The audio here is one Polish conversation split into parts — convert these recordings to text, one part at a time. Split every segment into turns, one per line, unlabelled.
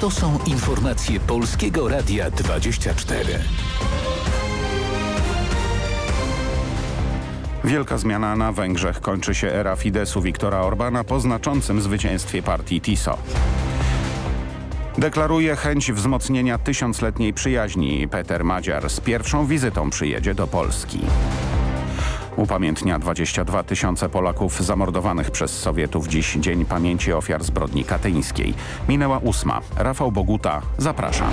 To są informacje Polskiego Radia 24.
Wielka zmiana na Węgrzech kończy się era Fidesu Viktora Orbana po znaczącym zwycięstwie partii TISO. Deklaruje chęć wzmocnienia tysiącletniej przyjaźni. Peter Madziar z pierwszą wizytą przyjedzie do Polski. Upamiętnia 22 tysiące Polaków zamordowanych przez Sowietów dziś Dzień Pamięci Ofiar Zbrodni Katyńskiej. Minęła ósma. Rafał Boguta, zapraszam.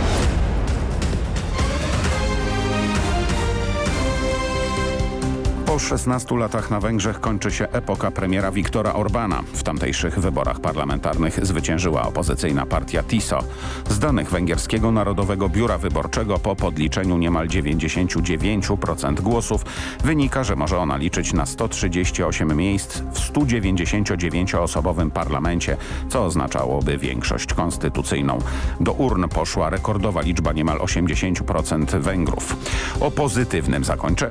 Po 16 latach na Węgrzech kończy się epoka premiera Viktora Orbana. W tamtejszych wyborach parlamentarnych zwyciężyła opozycyjna partia TISO. Z danych Węgierskiego Narodowego Biura Wyborczego po podliczeniu niemal 99% głosów wynika, że może ona liczyć na 138 miejsc w 199-osobowym parlamencie, co oznaczałoby większość konstytucyjną. Do urn poszła rekordowa liczba niemal 80% Węgrów. O pozytywnym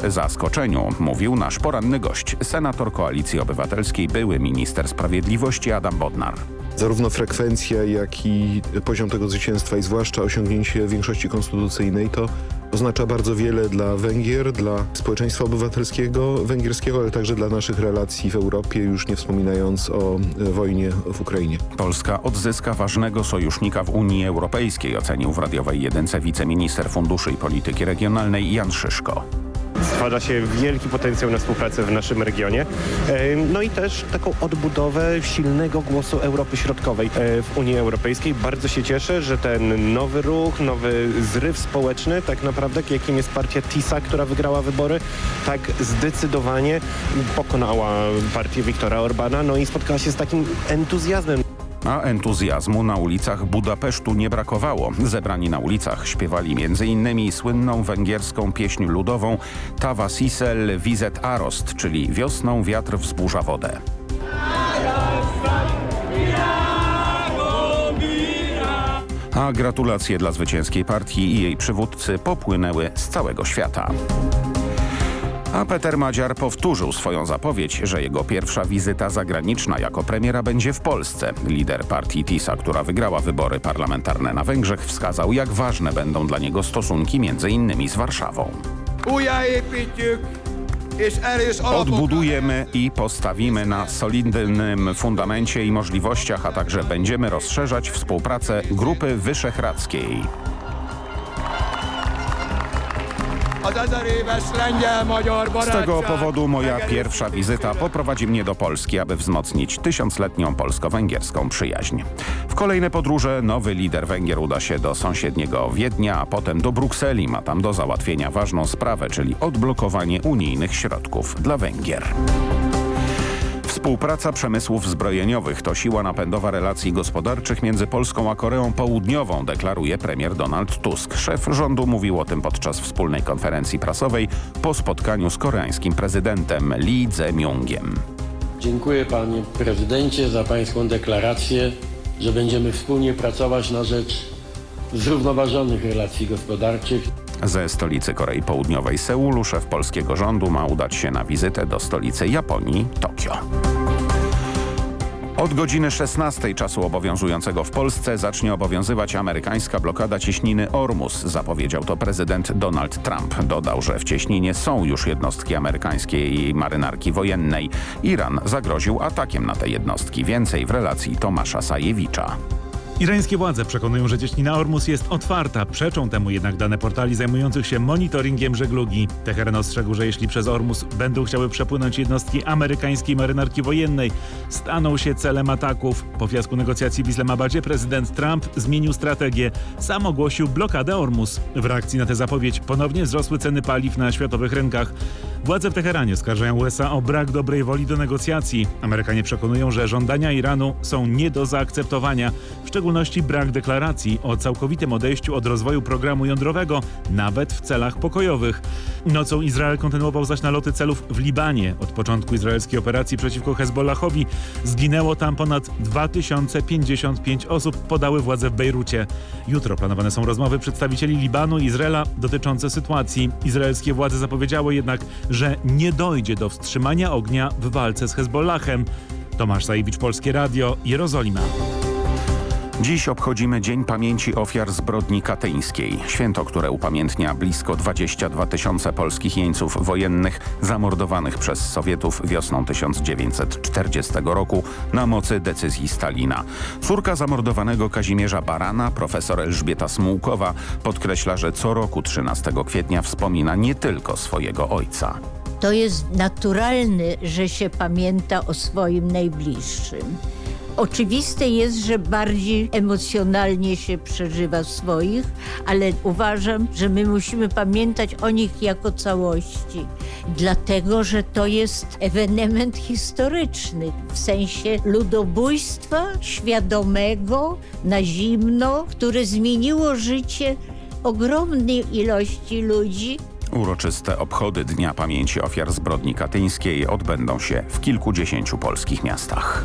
zaskoczeniu mówił nasz poranny gość, senator Koalicji Obywatelskiej, były minister sprawiedliwości Adam Bodnar.
Zarówno frekwencja, jak i poziom tego zwycięstwa i zwłaszcza osiągnięcie większości konstytucyjnej to oznacza bardzo wiele dla Węgier, dla społeczeństwa obywatelskiego węgierskiego, ale także dla naszych relacji w Europie, już nie wspominając o wojnie w Ukrainie.
Polska odzyska ważnego sojusznika w Unii Europejskiej, ocenił w radiowej jedynce wiceminister funduszy i polityki regionalnej Jan Szyszko
stwarza się wielki potencjał na współpracę w naszym regionie. No i też taką odbudowę silnego głosu Europy Środkowej e, w Unii Europejskiej. Bardzo się cieszę, że ten nowy ruch, nowy zryw społeczny, tak naprawdę jakim jest partia TISA, która wygrała wybory, tak zdecydowanie pokonała partię Viktora Orbana, no i spotkała się z takim entuzjazmem
a entuzjazmu na ulicach Budapesztu nie brakowało. Zebrani na ulicach śpiewali m.in. słynną węgierską pieśń ludową Tawa Sisel Vizet Arost, czyli Wiosną wiatr wzburza wodę. A gratulacje dla zwycięskiej partii i jej przywódcy popłynęły z całego świata. A Peter Madziar powtórzył swoją zapowiedź, że jego pierwsza wizyta zagraniczna jako premiera będzie w Polsce. Lider partii TISA, która wygrała wybory parlamentarne na Węgrzech, wskazał, jak ważne będą dla niego stosunki między innymi z Warszawą. Odbudujemy i postawimy na solidnym fundamencie i możliwościach, a także będziemy rozszerzać współpracę Grupy Wyszehradzkiej. Z tego powodu moja pierwsza wizyta poprowadzi mnie do Polski, aby wzmocnić tysiącletnią polsko-węgierską przyjaźń. W kolejne podróże nowy lider Węgier uda się do sąsiedniego Wiednia, a potem do Brukseli. Ma tam do załatwienia ważną sprawę, czyli odblokowanie unijnych środków dla Węgier. Współpraca przemysłów zbrojeniowych to siła napędowa relacji gospodarczych między Polską a Koreą Południową, deklaruje premier Donald Tusk. Szef rządu mówił o tym podczas wspólnej konferencji prasowej po spotkaniu z koreańskim prezydentem Lee Jae-myungiem.
Dziękuję panie prezydencie za pańską deklarację, że będziemy wspólnie pracować na rzecz zrównoważonych relacji gospodarczych.
Ze stolicy Korei Południowej Seulu szef polskiego rządu ma udać się na wizytę do stolicy Japonii, Tokio. Od godziny 16 czasu obowiązującego w Polsce zacznie obowiązywać amerykańska blokada cieśniny Ormus, zapowiedział to prezydent Donald Trump. Dodał, że w cieśninie są już jednostki amerykańskiej marynarki wojennej. Iran zagroził atakiem na te jednostki. Więcej w relacji Tomasza Sajewicza.
Irańskie władze przekonują, że cieśnina Ormus jest otwarta. Przeczą temu jednak dane portali zajmujących się monitoringiem żeglugi. Teheran ostrzegł, że jeśli przez Ormus będą chciały przepłynąć jednostki amerykańskiej marynarki wojennej, staną się celem ataków. Po fiasku negocjacji w Islamabadzie prezydent Trump zmienił strategię. Sam ogłosił blokadę Ormus. W reakcji na tę zapowiedź ponownie wzrosły ceny paliw na światowych rynkach. Władze w Teheranie oskarżają USA o brak dobrej woli do negocjacji. Amerykanie przekonują, że żądania Iranu są nie do zaakceptowania, w szczególności brak deklaracji o całkowitym odejściu od rozwoju programu jądrowego, nawet w celach pokojowych. Nocą Izrael kontynuował zaś naloty celów w Libanie. Od początku izraelskiej operacji przeciwko Hezbollahowi zginęło tam ponad 2055 osób, podały władze w Bejrucie. Jutro planowane są rozmowy przedstawicieli Libanu i Izraela dotyczące sytuacji. Izraelskie władze zapowiedziały jednak, że nie dojdzie do wstrzymania ognia w walce z Hezbollahem. Tomasz Sajewicz, Polskie Radio, Jerozolima.
Dziś obchodzimy Dzień Pamięci Ofiar Zbrodni Katyńskiej. Święto, które upamiętnia blisko 22 tysiące polskich jeńców wojennych zamordowanych przez Sowietów wiosną 1940 roku na mocy decyzji Stalina. Córka zamordowanego Kazimierza Barana, profesor Elżbieta Smułkowa, podkreśla, że co roku 13 kwietnia wspomina nie tylko swojego ojca.
To jest naturalne, że się pamięta o swoim najbliższym. Oczywiste jest, że bardziej emocjonalnie się przeżywa swoich, ale uważam, że my musimy pamiętać o nich jako całości, dlatego że to jest ewenement historyczny w sensie ludobójstwa świadomego na zimno, które zmieniło życie ogromnej ilości ludzi.
Uroczyste obchody Dnia Pamięci Ofiar Zbrodni Katyńskiej odbędą się w kilkudziesięciu polskich miastach.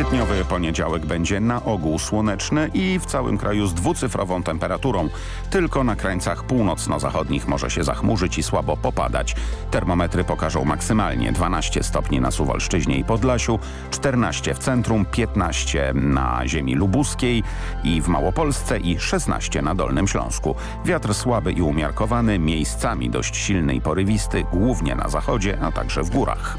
Kwietniowy poniedziałek będzie na ogół słoneczny i w całym kraju z dwucyfrową temperaturą. Tylko na krańcach północno-zachodnich może się zachmurzyć i słabo popadać. Termometry pokażą maksymalnie 12 stopni na Suwalszczyźnie i Podlasiu, 14 w centrum, 15 na ziemi lubuskiej i w Małopolsce i 16 na Dolnym Śląsku. Wiatr słaby i umiarkowany, miejscami dość silny i porywisty, głównie na zachodzie, a także w górach.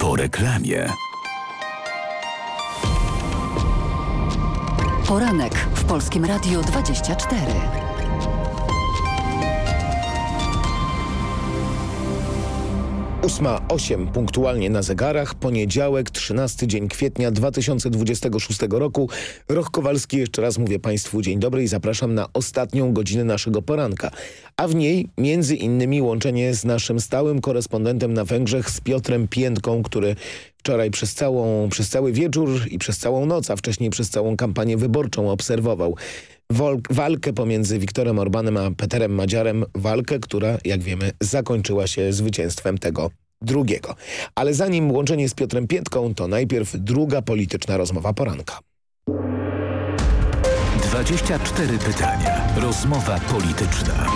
Po reklamie.
Poranek w Polskim Radiu 24.
Ósma osiem punktualnie na zegarach, poniedziałek, 13 dzień kwietnia 2026 roku. Roch Kowalski, jeszcze raz mówię Państwu dzień dobry i zapraszam na ostatnią godzinę naszego poranka. A w niej między innymi łączenie z naszym stałym korespondentem na Węgrzech z Piotrem Piętką, który wczoraj przez, całą, przez cały wieczór i przez całą noc, a wcześniej przez całą kampanię wyborczą obserwował walkę pomiędzy Wiktorem Orbanem a Peterem Madziarem. Walkę, która, jak wiemy, zakończyła się zwycięstwem tego drugiego. Ale zanim łączenie z Piotrem Piętką, to najpierw druga polityczna rozmowa poranka.
24 pytania. Rozmowa polityczna.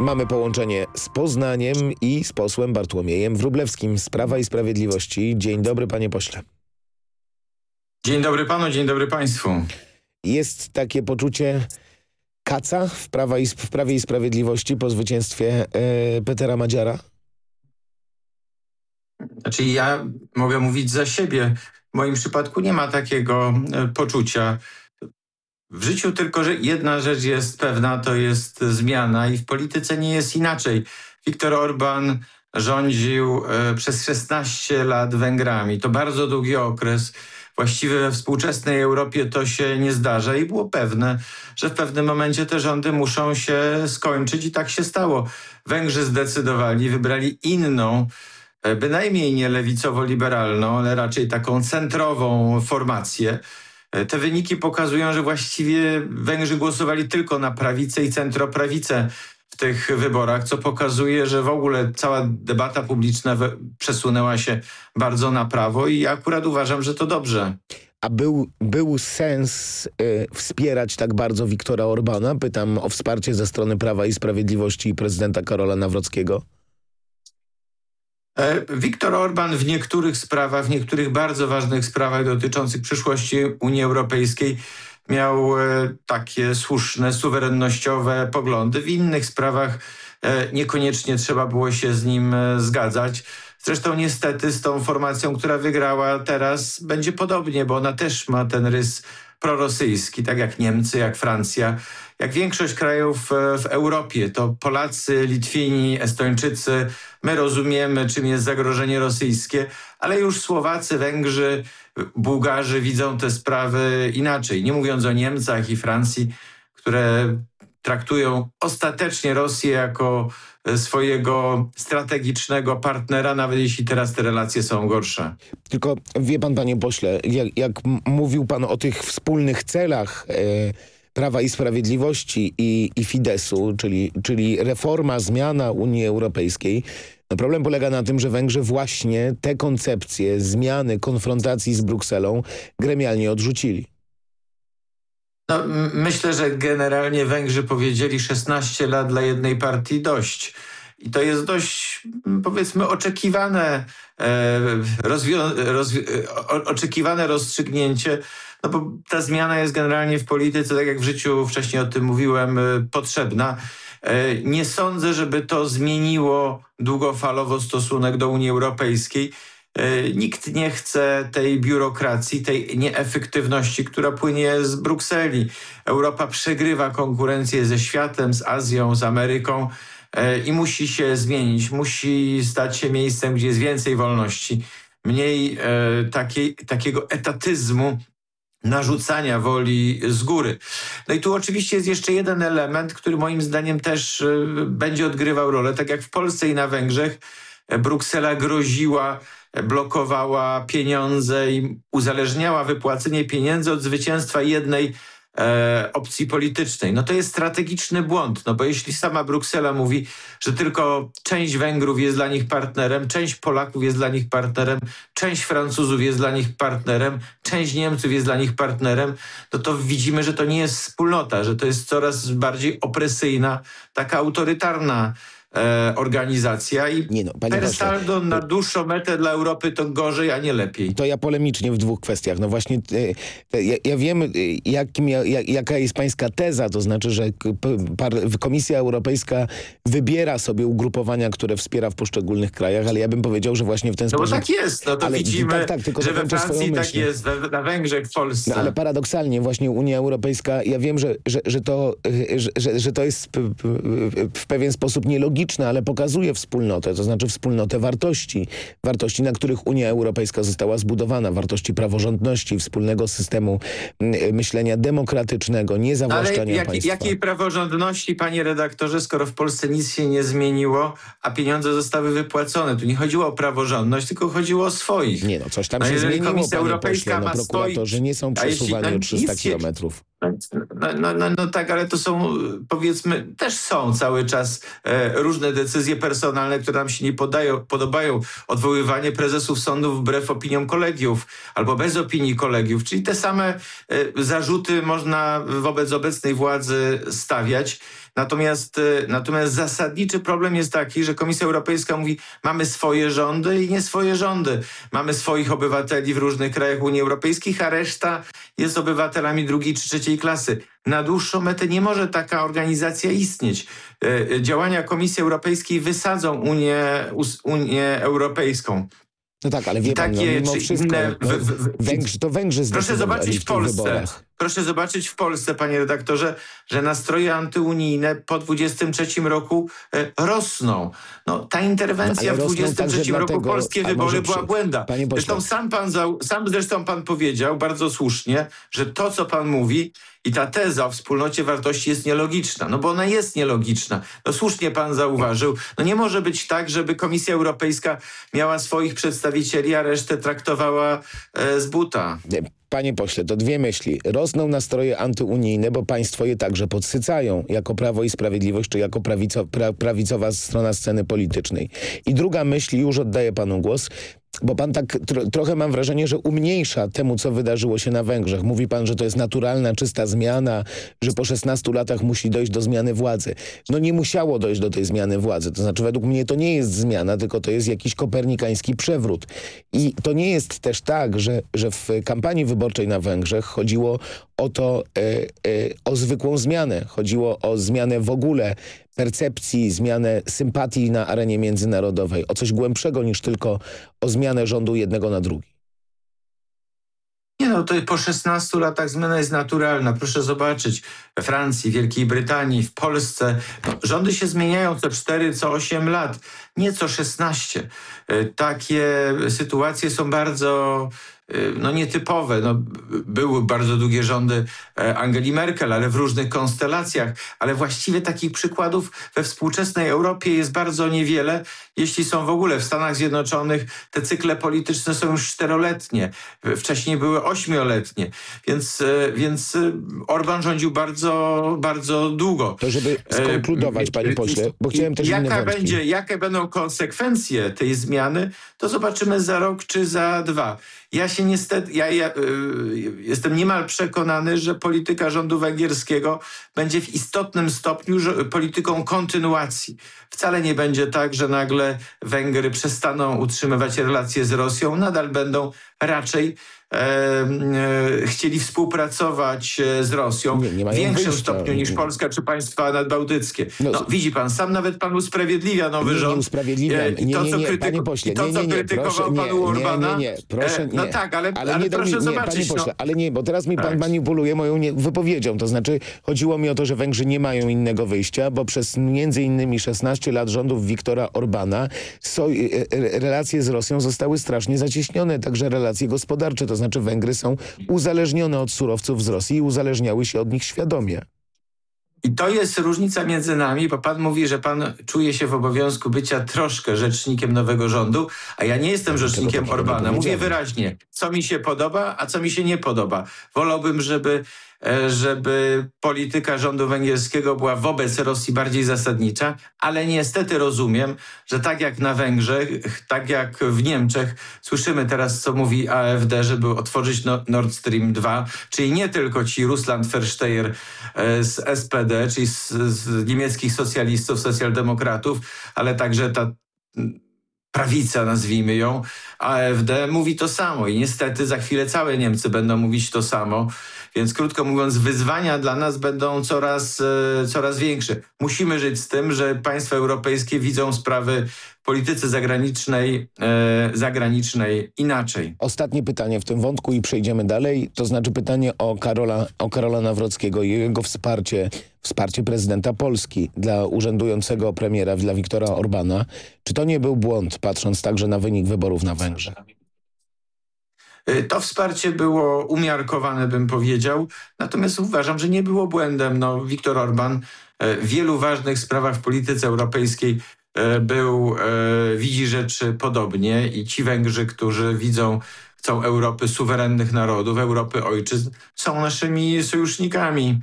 Mamy połączenie z Poznaniem i z posłem Bartłomiejem Wróblewskim z Prawa i Sprawiedliwości. Dzień dobry, panie pośle.
Dzień dobry panu, dzień dobry państwu.
Jest takie poczucie kaca w, Prawa i, w Prawie i Sprawiedliwości po zwycięstwie e, Petera Madziara?
Znaczy ja mogę mówić za siebie. W moim przypadku nie ma takiego e, poczucia. W życiu tylko że jedna rzecz jest pewna, to jest zmiana i w polityce nie jest inaczej. Viktor Orban rządził e, przez 16 lat Węgrami. To bardzo długi okres właściwie we współczesnej Europie to się nie zdarza i było pewne, że w pewnym momencie te rządy muszą się skończyć i tak się stało. Węgrzy zdecydowali, wybrali inną, e, bynajmniej nie lewicowo-liberalną, ale raczej taką centrową formację. E, te wyniki pokazują, że właściwie Węgrzy głosowali tylko na prawicę i centroprawicę tych wyborach, co pokazuje, że w ogóle cała debata publiczna przesunęła się bardzo na prawo i ja akurat uważam, że to dobrze.
A był, był sens y, wspierać tak bardzo Wiktora Orbana? Pytam o wsparcie ze strony Prawa i Sprawiedliwości i prezydenta Karola Nawrockiego.
E, Viktor Orban w niektórych sprawach, w niektórych bardzo ważnych sprawach dotyczących przyszłości Unii Europejskiej miał e, takie słuszne, suwerennościowe poglądy. W innych sprawach e, niekoniecznie trzeba było się z nim zgadzać. Zresztą niestety z tą formacją, która wygrała teraz będzie podobnie, bo ona też ma ten rys prorosyjski, tak jak Niemcy, jak Francja, jak większość krajów w Europie. To Polacy, Litwini, Estończycy, my rozumiemy, czym jest zagrożenie rosyjskie, ale już Słowacy, Węgrzy, Bułgarzy widzą te sprawy inaczej. Nie mówiąc o Niemcach i Francji, które traktują ostatecznie Rosję jako e, swojego strategicznego partnera, nawet jeśli teraz te relacje są gorsze.
Tylko wie pan, panie pośle, jak, jak mówił pan o tych wspólnych celach e, Prawa i Sprawiedliwości i, i Fidesu, czyli, czyli reforma, zmiana Unii Europejskiej, problem polega na tym, że Węgrzy właśnie te koncepcje zmiany, konfrontacji z Brukselą gremialnie odrzucili.
No, myślę, że generalnie Węgrzy powiedzieli 16 lat dla jednej partii dość. I to jest dość, powiedzmy, oczekiwane, e, oczekiwane rozstrzygnięcie, no bo ta zmiana jest generalnie w polityce, tak jak w życiu wcześniej o tym mówiłem, e, potrzebna. E, nie sądzę, żeby to zmieniło długofalowo stosunek do Unii Europejskiej. E, nikt nie chce tej biurokracji, tej nieefektywności, która płynie z Brukseli. Europa przegrywa konkurencję ze światem, z Azją, z Ameryką e, i musi się zmienić. Musi stać się miejscem, gdzie jest więcej wolności, mniej takiej, takiego etatyzmu, narzucania woli z góry. No i tu oczywiście jest jeszcze jeden element, który moim zdaniem też będzie odgrywał rolę. Tak jak w Polsce i na Węgrzech Bruksela groziła blokowała pieniądze i uzależniała wypłacenie pieniędzy od zwycięstwa jednej e, opcji politycznej. No to jest strategiczny błąd, no bo jeśli sama Bruksela mówi, że tylko część Węgrów jest dla nich partnerem, część Polaków jest dla nich partnerem, część Francuzów jest dla nich partnerem, część Niemców jest dla nich partnerem, no to widzimy, że to nie jest wspólnota, że to jest coraz bardziej opresyjna, taka autorytarna e, organizacja i nie no, saldo na dłuższą metę dla Europy to gorzej, a nie lepiej.
To ja polemicznie w dwóch kwestiach. No właśnie e, ja, ja, wiem, e, jakim, jak, jaka jest pańska teza, to znaczy, że Komisja Europejska wybiera sobie ugrupowania, które wspiera w poszczególnych krajach, ale ja bym powiedział, że właśnie w ten sposób...
No bo tak jest, no to ale, widzimy, tak, tak, tylko że we Francji tak jest, we, na Węgrzech, w Polsce.
No ale paradoksalnie właśnie Unia Europejska, ja wiem, że, że, że, to, e, że, że to jest w pewien sposób nielogiczne, logiczne, ale pokazuje wspólnotę, to znaczy wspólnotę wartości. Wartości, na których Unia Europejska została zbudowana. Wartości praworządności, wspólnego systemu mm, myślenia demokratycznego, niezawłaszczania
ale jak,
państwa.
jakiej praworządności, panie redaktorze, skoro w Polsce nic się nie zmieniło, a pieniądze zostały wypłacone? Tu nie chodziło o praworządność, tylko chodziło o swoich.
Nie no, coś tam no, się zmieniło, Komisja Europejska pośle, no, prokuratorzy swoich, nie są przesuwani o 300 kilometrów.
No, no, no, no, tak, ale to są, powiedzmy, też są cały czas e, różne decyzje personalne, które nam się nie podają, podobają. Odwoływanie prezesów sądów wbrew opiniom kolegiów albo bez opinii kolegiów. Czyli te same e, zarzuty można wobec obecnej władzy stawiać. Natomiast, y, natomiast zasadniczy problem jest taki, że Komisja Europejska mówi mamy swoje rządy i nie swoje rządy. Mamy swoich obywateli w różnych krajach Unii Europejskiej, a reszta jest obywatelami drugiej czy trzeciej klasy. Na dłuższą metę nie może taka organizacja istnieć. Y, y, działania Komisji Europejskiej wysadzą Unię, Unię Europejską.
No tak, ale wie pan, no, mimo wszystko, inne, w, w, w, Węgrzy, to Węgrzy
Proszę zobaczyć w, w Polsce, wyborach. Proszę zobaczyć w Polsce, panie redaktorze, że nastroje antyunijne po 23 roku e, rosną. No, ta interwencja no, w 23 roku dlatego, polskie wybory była błęda. Zresztą sam, pan, sam zresztą pan powiedział bardzo słusznie, że to, co pan mówi i ta teza o wspólnocie wartości jest nielogiczna, no bo ona jest nielogiczna. No słusznie pan zauważył. No nie może być tak, żeby Komisja Europejska miała swoich przedstawicieli, a resztę traktowała e, z buta.
Panie pośle, to dwie myśli. Rosną nastroje antyunijne, bo państwo je także podsycają, jako Prawo i Sprawiedliwość, czy jako prawico, pra, prawicowa strona sceny politycznej. I druga myśl, już oddaję panu głos, bo pan tak tro, trochę mam wrażenie, że umniejsza temu, co wydarzyło się na Węgrzech. Mówi pan, że to jest naturalna, czysta zmiana, że po 16 latach musi dojść do zmiany władzy. No nie musiało dojść do tej zmiany władzy. To znaczy według mnie to nie jest zmiana, tylko to jest jakiś kopernikański przewrót. I to nie jest też tak, że, że w kampanii wyborczej na Węgrzech chodziło o to, e, e, o zwykłą zmianę. Chodziło o zmianę w ogóle percepcji, zmianę sympatii na arenie międzynarodowej, o coś głębszego niż tylko o zmianę rządu jednego na drugi.
Nie no, to po 16 latach zmiana jest naturalna. Proszę zobaczyć, we Francji, Wielkiej Brytanii, w Polsce no, rządy się zmieniają co 4, co 8 lat, nie co 16. E, takie sytuacje są bardzo no nietypowe. No, były bardzo długie rządy e, Angeli Merkel, ale w różnych konstelacjach, ale właściwie takich przykładów we współczesnej Europie jest bardzo niewiele, jeśli są w ogóle. W Stanach Zjednoczonych te cykle polityczne są już czteroletnie, wcześniej były ośmioletnie, więc, e, więc e, Orban rządził bardzo, bardzo długo.
To żeby skonkludować, panie pośle, bo chciałem też
jaka będzie, Jakie będą konsekwencje tej zmiany, to zobaczymy za rok czy za dwa. Ja się niestety, ja, ja y, jestem niemal przekonany, że polityka rządu węgierskiego będzie w istotnym stopniu polityką kontynuacji. Wcale nie będzie tak, że nagle Węgry przestaną utrzymywać relacje z Rosją, nadal będą raczej chcieli współpracować e, z Rosją nie, nie w większym wyjścia. stopniu niż Polska czy państwa nadbałtyckie. No, no, widzi pan, sam nawet pan usprawiedliwia nowy
nie,
rząd.
Nie usprawiedliwiam.
E,
nie,
to,
nie,
nie,
panie pośle.
To, co krytykował panu Urbana.
Nie, nie, proszę, nie.
No tak, ale,
ale,
ale proszę
mi,
zobaczyć.
Panie pośle,
no.
ale nie, bo teraz mi pan tak. manipuluje moją wypowiedzią. To znaczy chodziło mi o to, że Węgrzy nie mają innego wyjścia, bo przez między innymi 16 lat rządów Wiktora Orbana so, relacje z Rosją zostały strasznie zacieśnione, także relacje gospodarcze. To znaczy Węgry są uzależnione od surowców z Rosji i uzależniały się od nich świadomie.
I to jest różnica między nami, bo pan mówi, że pan czuje się w obowiązku bycia troszkę rzecznikiem nowego rządu, a ja nie jestem rzecznikiem Orbana. Mówię wyraźnie, co mi się podoba, a co mi się nie podoba. Wolałbym, żeby żeby polityka rządu węgierskiego była wobec Rosji bardziej zasadnicza, ale niestety rozumiem, że tak jak na Węgrzech, tak jak w Niemczech, słyszymy teraz, co mówi AfD, żeby otworzyć no, Nord Stream 2, czyli nie tylko ci Russland Versteyer e, z SPD, czyli z, z niemieckich socjalistów, socjaldemokratów, ale także ta prawica, nazwijmy ją, AfD mówi to samo i niestety za chwilę całe Niemcy będą mówić to samo. Więc krótko mówiąc, wyzwania dla nas będą coraz, e, coraz większe. Musimy żyć z tym, że państwa europejskie widzą sprawy polityce zagranicznej, e, zagranicznej inaczej.
Ostatnie pytanie w tym wątku i przejdziemy dalej. To znaczy pytanie o Karola, o Karola Nawrockiego i jego wsparcie, wsparcie prezydenta Polski dla urzędującego premiera, dla Wiktora Orbana. Czy to nie był błąd, patrząc także na wynik wyborów na Węgrzech?
Y, to wsparcie było umiarkowane, bym powiedział, natomiast uważam, że nie było błędem. No, Viktor Orban y, w wielu ważnych sprawach w polityce europejskiej y, był, widzi rzeczy podobnie i ci Węgrzy, którzy widzą, chcą Europy suwerennych narodów, Europy ojczyzn, są naszymi sojusznikami.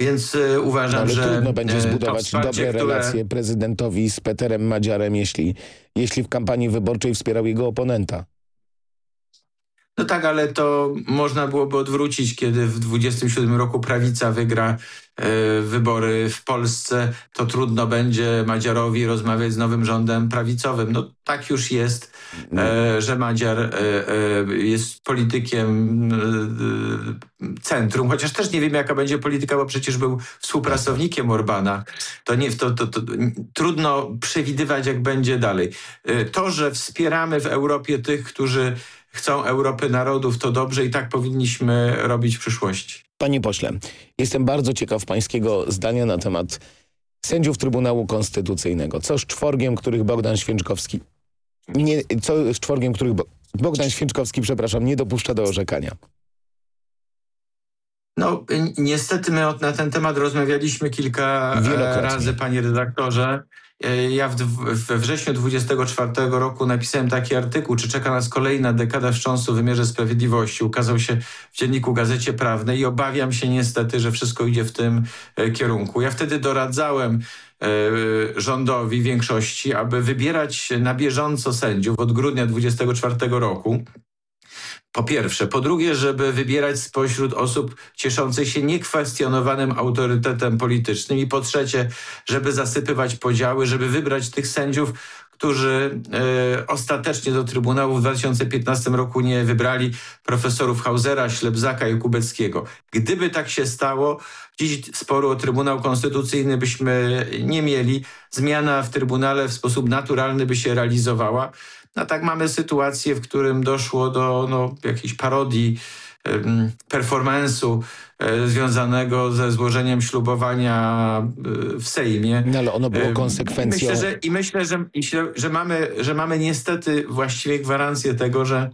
Więc uważam,
ale
że...
trudno będzie zbudować dobre które... relacje prezydentowi z Peterem Madziarem, jeśli, jeśli w kampanii wyborczej wspierał jego oponenta.
No tak, ale to można byłoby odwrócić, kiedy w 27 roku prawica wygra e, wybory w Polsce, to trudno będzie Madziarowi rozmawiać z nowym rządem prawicowym. No tak już jest, e, że Madziar e, jest politykiem centrum, chociaż też nie wiem jaka będzie polityka, bo przecież był współpracownikiem Orbana. To, nie, to, to, to trudno przewidywać jak będzie dalej. To, że wspieramy w Europie tych, którzy chcą Europy narodów, to dobrze i tak powinniśmy robić w przyszłości.
Panie pośle, jestem bardzo ciekaw pańskiego zdania na temat sędziów Trybunału Konstytucyjnego. Co z czworgiem, których Bogdan Święczkowski... Nie, co z czworgiem, których Bo Bogdan Święczkowski, przepraszam, nie dopuszcza do orzekania?
No, niestety my na ten temat rozmawialiśmy kilka razy, panie redaktorze. E, ja w, we wrześniu 24 roku napisałem taki artykuł, czy czeka nas kolejna dekada wstrząsu w wymiarze sprawiedliwości. Ukazał się w dzienniku Gazecie Prawnej i obawiam się niestety, że wszystko idzie w tym e, kierunku. Ja wtedy doradzałem e, rządowi większości, aby wybierać na bieżąco sędziów od grudnia 24 roku. Po pierwsze. Po drugie, żeby wybierać spośród osób cieszących się niekwestionowanym autorytetem politycznym. I po trzecie, żeby zasypywać podziały, żeby wybrać tych sędziów, którzy e, ostatecznie do Trybunału w 2015 roku nie wybrali profesorów Hausera, Ślebzaka i Kubeckiego. Gdyby tak się stało, dziś sporu o Trybunał Konstytucyjny byśmy nie mieli. Zmiana w Trybunale w sposób naturalny by się realizowała. No tak mamy sytuację, w którym doszło do no, jakiejś parodii performance'u e, związanego ze złożeniem ślubowania e, w Sejmie.
No ale ono było konsekwencją...
I myślę, że, i myślę, że, że, mamy, że mamy niestety właściwie gwarancję tego, że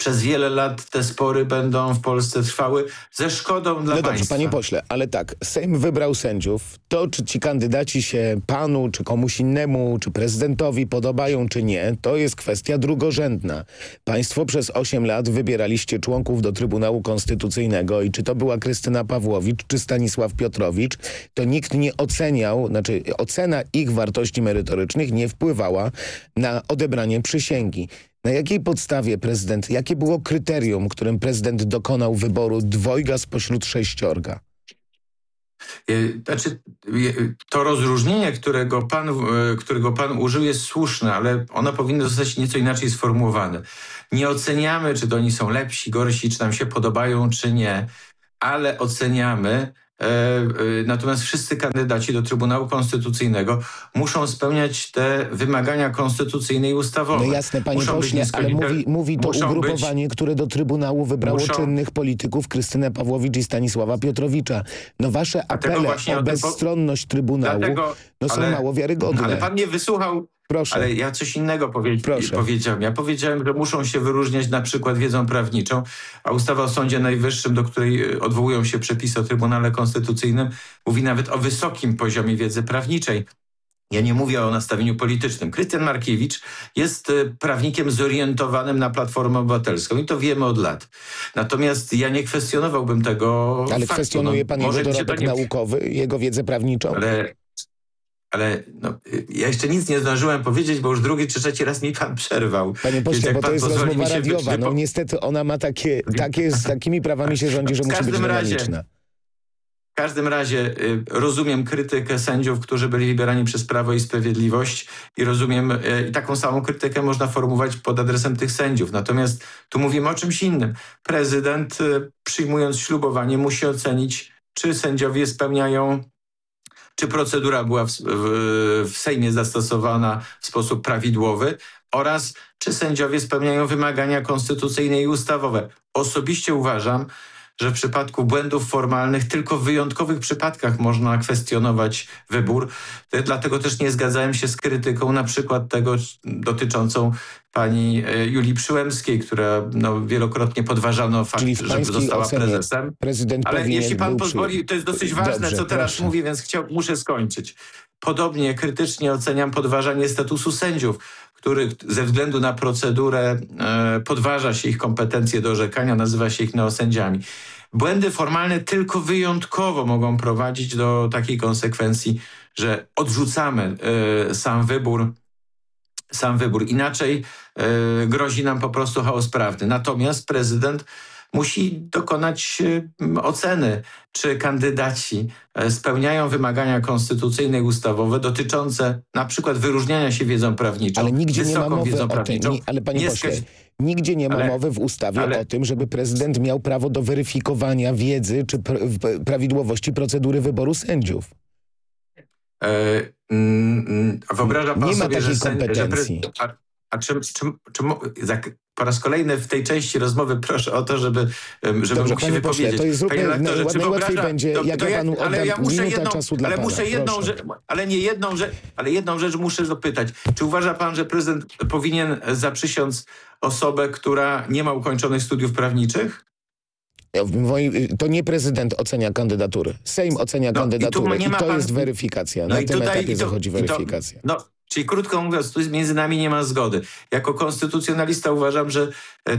przez wiele lat te spory będą w Polsce trwały ze szkodą dla
no
państwa.
dobrze, panie pośle, ale tak, Sejm wybrał sędziów. To, czy ci kandydaci się panu, czy komuś innemu, czy prezydentowi podobają, czy nie, to jest kwestia drugorzędna. Państwo przez 8 lat wybieraliście członków do Trybunału Konstytucyjnego i czy to była Krystyna Pawłowicz, czy Stanisław Piotrowicz, to nikt nie oceniał, znaczy ocena ich wartości merytorycznych nie wpływała na odebranie przysięgi. Na jakiej podstawie prezydent, jakie było kryterium, którym prezydent dokonał wyboru dwojga spośród sześciorga?
E, znaczy, to rozróżnienie, którego pan, którego pan użył jest słuszne, ale ono powinno zostać nieco inaczej sformułowane. Nie oceniamy, czy to oni są lepsi, gorsi, czy nam się podobają, czy nie, ale oceniamy natomiast wszyscy kandydaci do Trybunału Konstytucyjnego muszą spełniać te wymagania konstytucyjne i ustawowe.
No jasne, panie muszą pośle, ale mówi, mówi to ugrupowanie, być, które do Trybunału wybrało muszą, czynnych polityków Krystynę Pawłowicz i Stanisława Piotrowicza. No wasze apele o bezstronność Trybunału dlatego, no są ale, mało wiarygodne.
Ale pan nie wysłuchał Proszę. Ale ja coś innego powie powiedziałem. Ja powiedziałem, że muszą się wyróżniać na przykład wiedzą prawniczą, a ustawa o Sądzie Najwyższym, do której e, odwołują się przepisy o Trybunale Konstytucyjnym, mówi nawet o wysokim poziomie wiedzy prawniczej. Ja nie mówię o nastawieniu politycznym. Krystian Markiewicz jest e, prawnikiem zorientowanym na Platformę Obywatelską i to wiemy od lat. Natomiast ja nie kwestionowałbym tego
Ale faktu. kwestionuje no, pan jego dorobek nie... naukowy, jego wiedzę prawniczą?
Ale ale no, ja jeszcze nic nie zdążyłem powiedzieć, bo już drugi czy trzeci raz mi pan przerwał.
Panie pośle, bo to jest rozmowa radiowa. No niestety ona ma takie, takie z takimi prawami się rządzi, że musi być dynamiczna.
W każdym razie y, rozumiem krytykę sędziów, którzy byli wybierani przez Prawo i Sprawiedliwość i rozumiem y, i taką samą krytykę można formułować pod adresem tych sędziów. Natomiast tu mówimy o czymś innym. Prezydent y, przyjmując ślubowanie musi ocenić, czy sędziowie spełniają czy procedura była w, w, w Sejmie zastosowana w sposób prawidłowy oraz czy sędziowie spełniają wymagania konstytucyjne i ustawowe. Osobiście uważam, że w przypadku błędów formalnych tylko w wyjątkowych przypadkach można kwestionować wybór. Dlatego też nie zgadzałem się z krytyką na przykład tego dotyczącą pani e, Julii Przyłębskiej, która no, wielokrotnie podważano fakt, że została prezesem. Ale jeśli pan pozwoli, to jest dosyć ważne, Dobrze, co teraz proszę. mówię, więc chciał, muszę skończyć. Podobnie krytycznie oceniam podważanie statusu sędziów, których ze względu na procedurę e, podważa się ich kompetencje do orzekania, nazywa się ich neosędziami. Błędy formalne tylko wyjątkowo mogą prowadzić do takiej konsekwencji, że odrzucamy e, sam wybór sam wybór. Inaczej e, grozi nam po prostu chaos prawny. Natomiast prezydent musi dokonać e, oceny, czy kandydaci e, spełniają wymagania konstytucyjne i ustawowe dotyczące na przykład wyróżniania się wiedzą prawniczą,
ale nigdzie nie ma mowy o tym, nie, ale panie nie pośle, nigdzie nie ma ale, mowy w ustawie ale, o tym, żeby prezydent miał prawo do weryfikowania wiedzy czy pr prawidłowości procedury wyboru sędziów.
E, mm, mm, wyobraża pan
nie
sobie,
ma takiej że, kompetencji.
Że, a, a czym, czym, po raz kolejny w tej części rozmowy proszę o to, żeby, żeby
Dobrze,
mógł się wypowiedzieć.
to jest panie redaktorze, czy najłatwiej będzie, to, jak to ja panu oddam ale ja muszę jedną, czasu dla
ale
pana.
Muszę jedną rzecz, ale nie jedną rzecz, ale jedną rzecz muszę zapytać. Czy uważa pan, że prezydent powinien zaprzysiąc osobę, która nie ma ukończonych studiów prawniczych?
To nie prezydent ocenia kandydatury. Sejm ocenia
no,
kandydaturę
i,
i to
pan...
jest weryfikacja.
No
Na
i
tym
tutaj,
etapie zachodzi weryfikacja.
To, no, czyli krótko mówiąc, tu między nami nie ma zgody. Jako konstytucjonalista uważam, że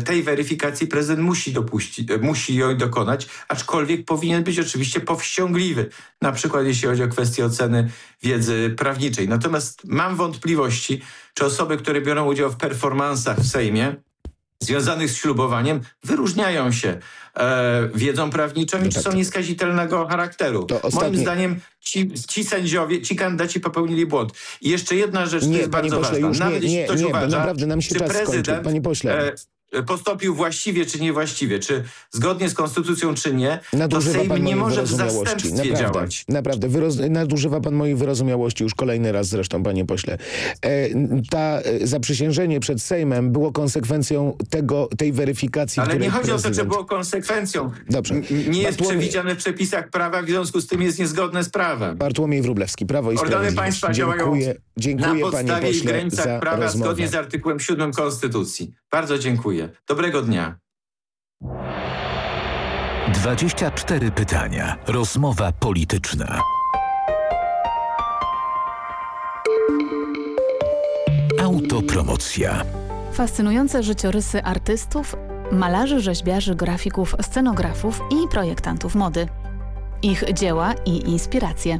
tej weryfikacji prezydent musi dopuścić, musi ją dokonać, aczkolwiek powinien być oczywiście powściągliwy. Na przykład jeśli chodzi o kwestię oceny wiedzy prawniczej. Natomiast mam wątpliwości, czy osoby, które biorą udział w performansach w Sejmie, związanych z ślubowaniem wyróżniają się e, wiedzą prawniczą i czy są nieskazitelnego charakteru.
ostatnie...
Moim zdaniem ci, ci sędziowie, ci kandydaci popełnili błąd. I jeszcze jedna rzecz,
nie,
to jest bardzo
pośle,
ważna.
Już
Nawet
nie,
jeśli ktoś
nie,
uważa,
naprawdę nam się
czy
czas
prezydent,
skończył, panie pośle.
E, postąpił właściwie czy niewłaściwie, czy zgodnie z konstytucją czy nie,
nadużywa
to Sejm nie może w
zastępstwie
naprawdę,
działać. Naprawdę, wyroz, nadużywa pan mojej wyrozumiałości już kolejny raz zresztą, panie pośle. E, ta zaprzysiężenie przed Sejmem było konsekwencją tego, tej weryfikacji,
Ale nie chodzi
prezydent...
o to, że było konsekwencją.
Dobrze.
N nie jest
Bartłomiej...
przewidziane w przepisach prawa, w związku z tym jest niezgodne z prawem.
Bartłomiej Wróblewski, Prawo i
Organy państwa działają
dziękuję,
na podstawie
panie
i granicach prawa
rozmowę.
zgodnie z artykułem 7 Konstytucji. Bardzo dziękuję. Dobrego dnia.
24 pytania. Rozmowa polityczna. Autopromocja.
Fascynujące życiorysy artystów, malarzy, rzeźbiarzy, grafików, scenografów i projektantów mody. Ich dzieła i inspiracje.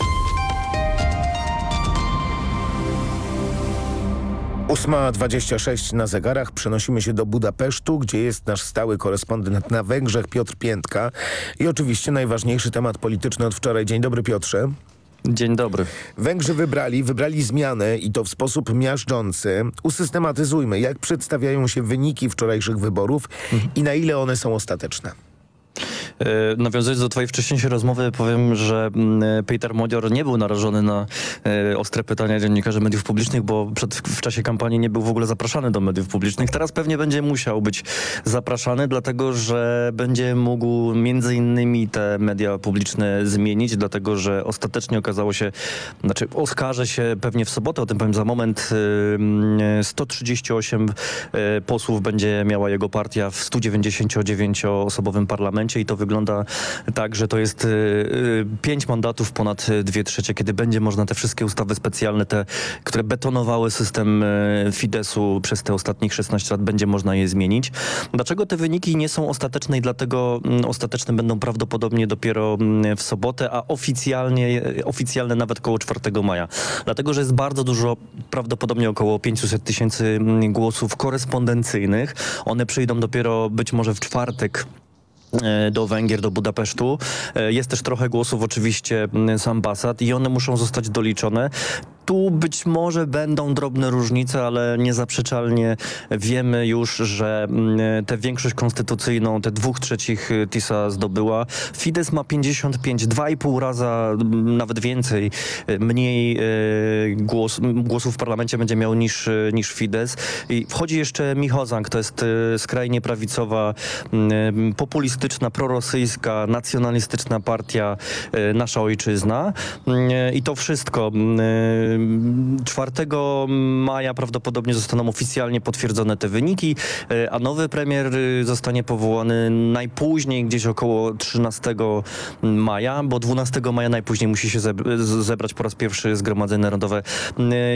Ósma dwadzieścia sześć na zegarach. Przenosimy się do Budapesztu, gdzie jest nasz stały korespondent na Węgrzech Piotr Piętka. I oczywiście najważniejszy temat polityczny od wczoraj. Dzień dobry Piotrze.
Dzień dobry.
Węgrzy wybrali, wybrali zmianę i to w sposób miażdżący. Usystematyzujmy, jak przedstawiają się wyniki wczorajszych wyborów i na ile one są ostateczne.
Nawiązując do twojej wcześniejszej rozmowy powiem, że Peter Modior nie był narażony na ostre pytania dziennikarzy mediów publicznych, bo przed, w czasie kampanii nie był w ogóle zapraszany do mediów publicznych. Teraz pewnie będzie musiał być zapraszany, dlatego że będzie mógł między innymi te media publiczne zmienić, dlatego że ostatecznie okazało się, znaczy oskarże się pewnie w sobotę, o tym powiem za moment, 138 posłów będzie miała jego partia w 199-osobowym parlamencie i to wygląda tak, że to jest y, y, pięć mandatów ponad dwie trzecie, kiedy będzie można te wszystkie ustawy specjalne, te, które betonowały system y, Fidesu przez te ostatnich 16 lat, będzie można je zmienić. Dlaczego te wyniki nie są ostateczne i dlatego mm, ostateczne będą prawdopodobnie dopiero mm, w sobotę, a oficjalnie, oficjalne nawet koło 4 maja. Dlatego, że jest bardzo dużo, prawdopodobnie około 500 tysięcy mm, głosów korespondencyjnych. One przyjdą dopiero być może w czwartek do Węgier, do Budapesztu. Jest też trochę głosów oczywiście z ambasad i one muszą zostać doliczone. Tu być może będą drobne różnice, ale niezaprzeczalnie wiemy już, że tę większość konstytucyjną, te dwóch trzecich TISA zdobyła. Fidesz ma 55, 2,5 raza, nawet więcej, mniej głos, głosów w parlamencie będzie miał niż, niż Fidesz. I wchodzi jeszcze Michozang, to jest skrajnie prawicowa, populistyczna, prorosyjska, nacjonalistyczna partia Nasza Ojczyzna. I to wszystko 4 maja prawdopodobnie zostaną oficjalnie potwierdzone te wyniki, a nowy premier zostanie powołany najpóźniej gdzieś około 13 maja, bo 12 maja najpóźniej musi się zebrać po raz pierwszy Zgromadzenie Narodowe.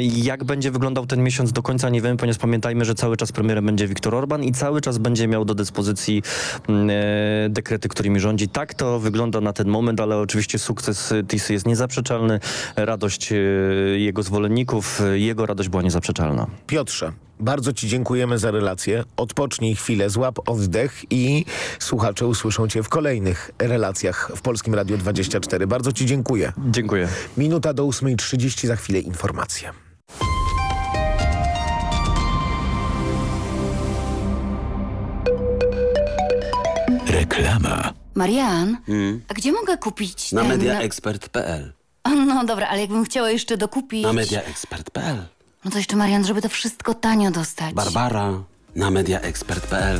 Jak będzie wyglądał ten miesiąc do końca nie wiemy, ponieważ pamiętajmy, że cały czas premierem będzie Viktor Orban i cały czas będzie miał do dyspozycji dekrety, którymi rządzi. Tak to wygląda na ten moment, ale oczywiście sukces TISY jest niezaprzeczalny. Radość jego zwolenników, jego radość była niezaprzeczalna.
Piotrze, bardzo Ci dziękujemy za relację. Odpocznij chwilę, złap oddech i słuchacze usłyszą Cię w kolejnych relacjach w Polskim Radiu 24. Bardzo Ci dziękuję.
Dziękuję.
Minuta do 8.30, za chwilę informacje.
Reklama.
Marian,
Hmm?
a gdzie mogę kupić
Na
ten...
mediaexpert.pl
No dobra, ale jakbym chciała jeszcze dokupić...
Na mediaexpert.pl
No to jeszcze Marian, żeby to wszystko tanio dostać.
Barbara na mediaexpert.pl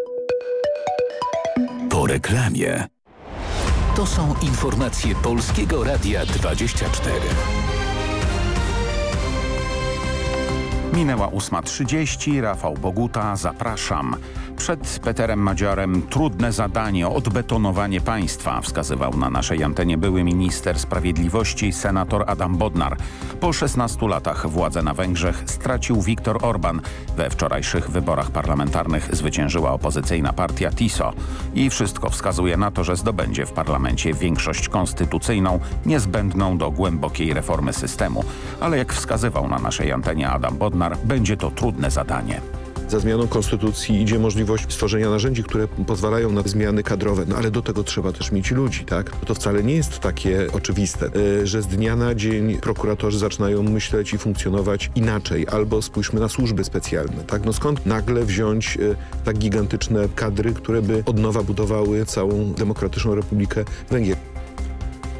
Reklamie. To są informacje Polskiego Radia 24.
Minęła 8.30, Rafał Boguta, zapraszam. Przed Peterem Madziarem trudne zadanie, odbetonowanie państwa, wskazywał na naszej antenie były minister sprawiedliwości, senator Adam Bodnar. Po 16 latach władzę na Węgrzech stracił Viktor Orban. We wczorajszych wyborach parlamentarnych zwyciężyła opozycyjna partia TISO. I wszystko wskazuje na to, że zdobędzie w parlamencie większość konstytucyjną niezbędną do głębokiej reformy systemu. Ale jak wskazywał na naszej antenie Adam Bodnar, będzie to trudne zadanie.
Za zmianą konstytucji idzie możliwość stworzenia narzędzi, które pozwalają na zmiany kadrowe, no ale do tego trzeba też mieć ludzi, tak? To wcale nie jest takie oczywiste, y, że z dnia na dzień prokuratorzy zaczynają myśleć i funkcjonować inaczej, albo spójrzmy na służby specjalne, tak? No skąd nagle wziąć y, tak gigantyczne kadry, które by od nowa budowały całą demokratyczną Republikę Węgier?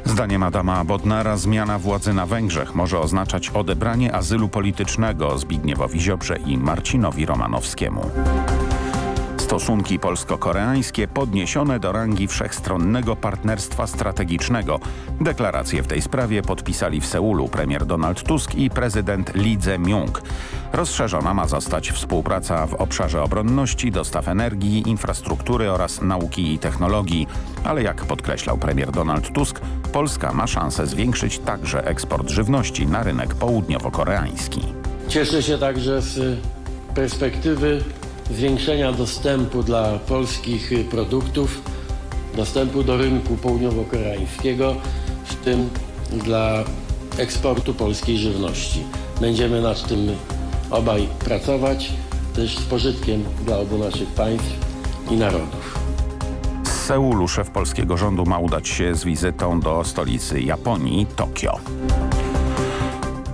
Zdaniem Adama Bodnara zmiana władzy na Węgrzech może oznaczać odebranie azylu politycznego Zbigniewowi Ziobrze i Marcinowi Romanowskiemu. Stosunki polsko-koreańskie podniesione do rangi wszechstronnego partnerstwa strategicznego. Deklaracje w tej sprawie podpisali w Seulu premier Donald Tusk i prezydent Lee Jae-myung. Rozszerzona ma zostać współpraca w obszarze obronności, dostaw energii, infrastruktury oraz nauki i technologii. Ale jak podkreślał premier Donald Tusk, Polska ma szansę zwiększyć także eksport żywności na rynek południowo-koreański.
Cieszę się także z perspektywy zwiększenia dostępu dla polskich produktów, dostępu do rynku południowo-koreańskiego, w tym dla eksportu polskiej żywności. Będziemy nad tym obaj pracować, też z pożytkiem dla obu naszych państw i narodów.
Z Seulu szef polskiego rządu ma udać się z wizytą do stolicy Japonii, Tokio.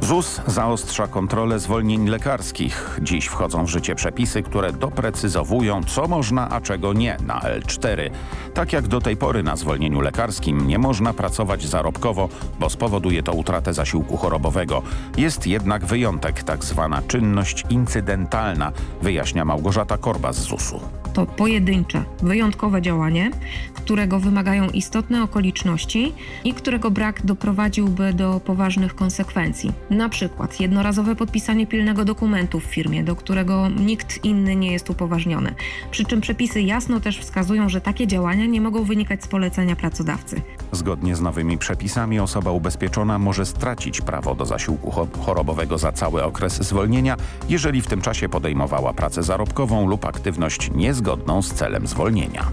ZUS zaostrza kontrolę zwolnień lekarskich. Dziś wchodzą w życie przepisy, które doprecyzowują, co można, a czego nie na L4. Tak jak do tej pory na zwolnieniu lekarskim nie można pracować zarobkowo, bo spowoduje to utratę zasiłku chorobowego. Jest jednak wyjątek, tak zwana czynność incydentalna, wyjaśnia Małgorzata Korba z ZUS-u.
To pojedyncze, wyjątkowe działanie, którego wymagają istotne okoliczności i którego brak doprowadziłby do poważnych konsekwencji. Na przykład jednorazowe podpisanie pilnego dokumentu w firmie, do którego nikt inny nie jest upoważniony. Przy czym przepisy jasno też wskazują, że takie działania nie mogą wynikać z polecenia pracodawcy.
Zgodnie z nowymi przepisami osoba ubezpieczona może stracić prawo do zasiłku chorobowego za cały okres zwolnienia, jeżeli w tym czasie podejmowała pracę zarobkową lub aktywność niezgodną z celem zwolnienia.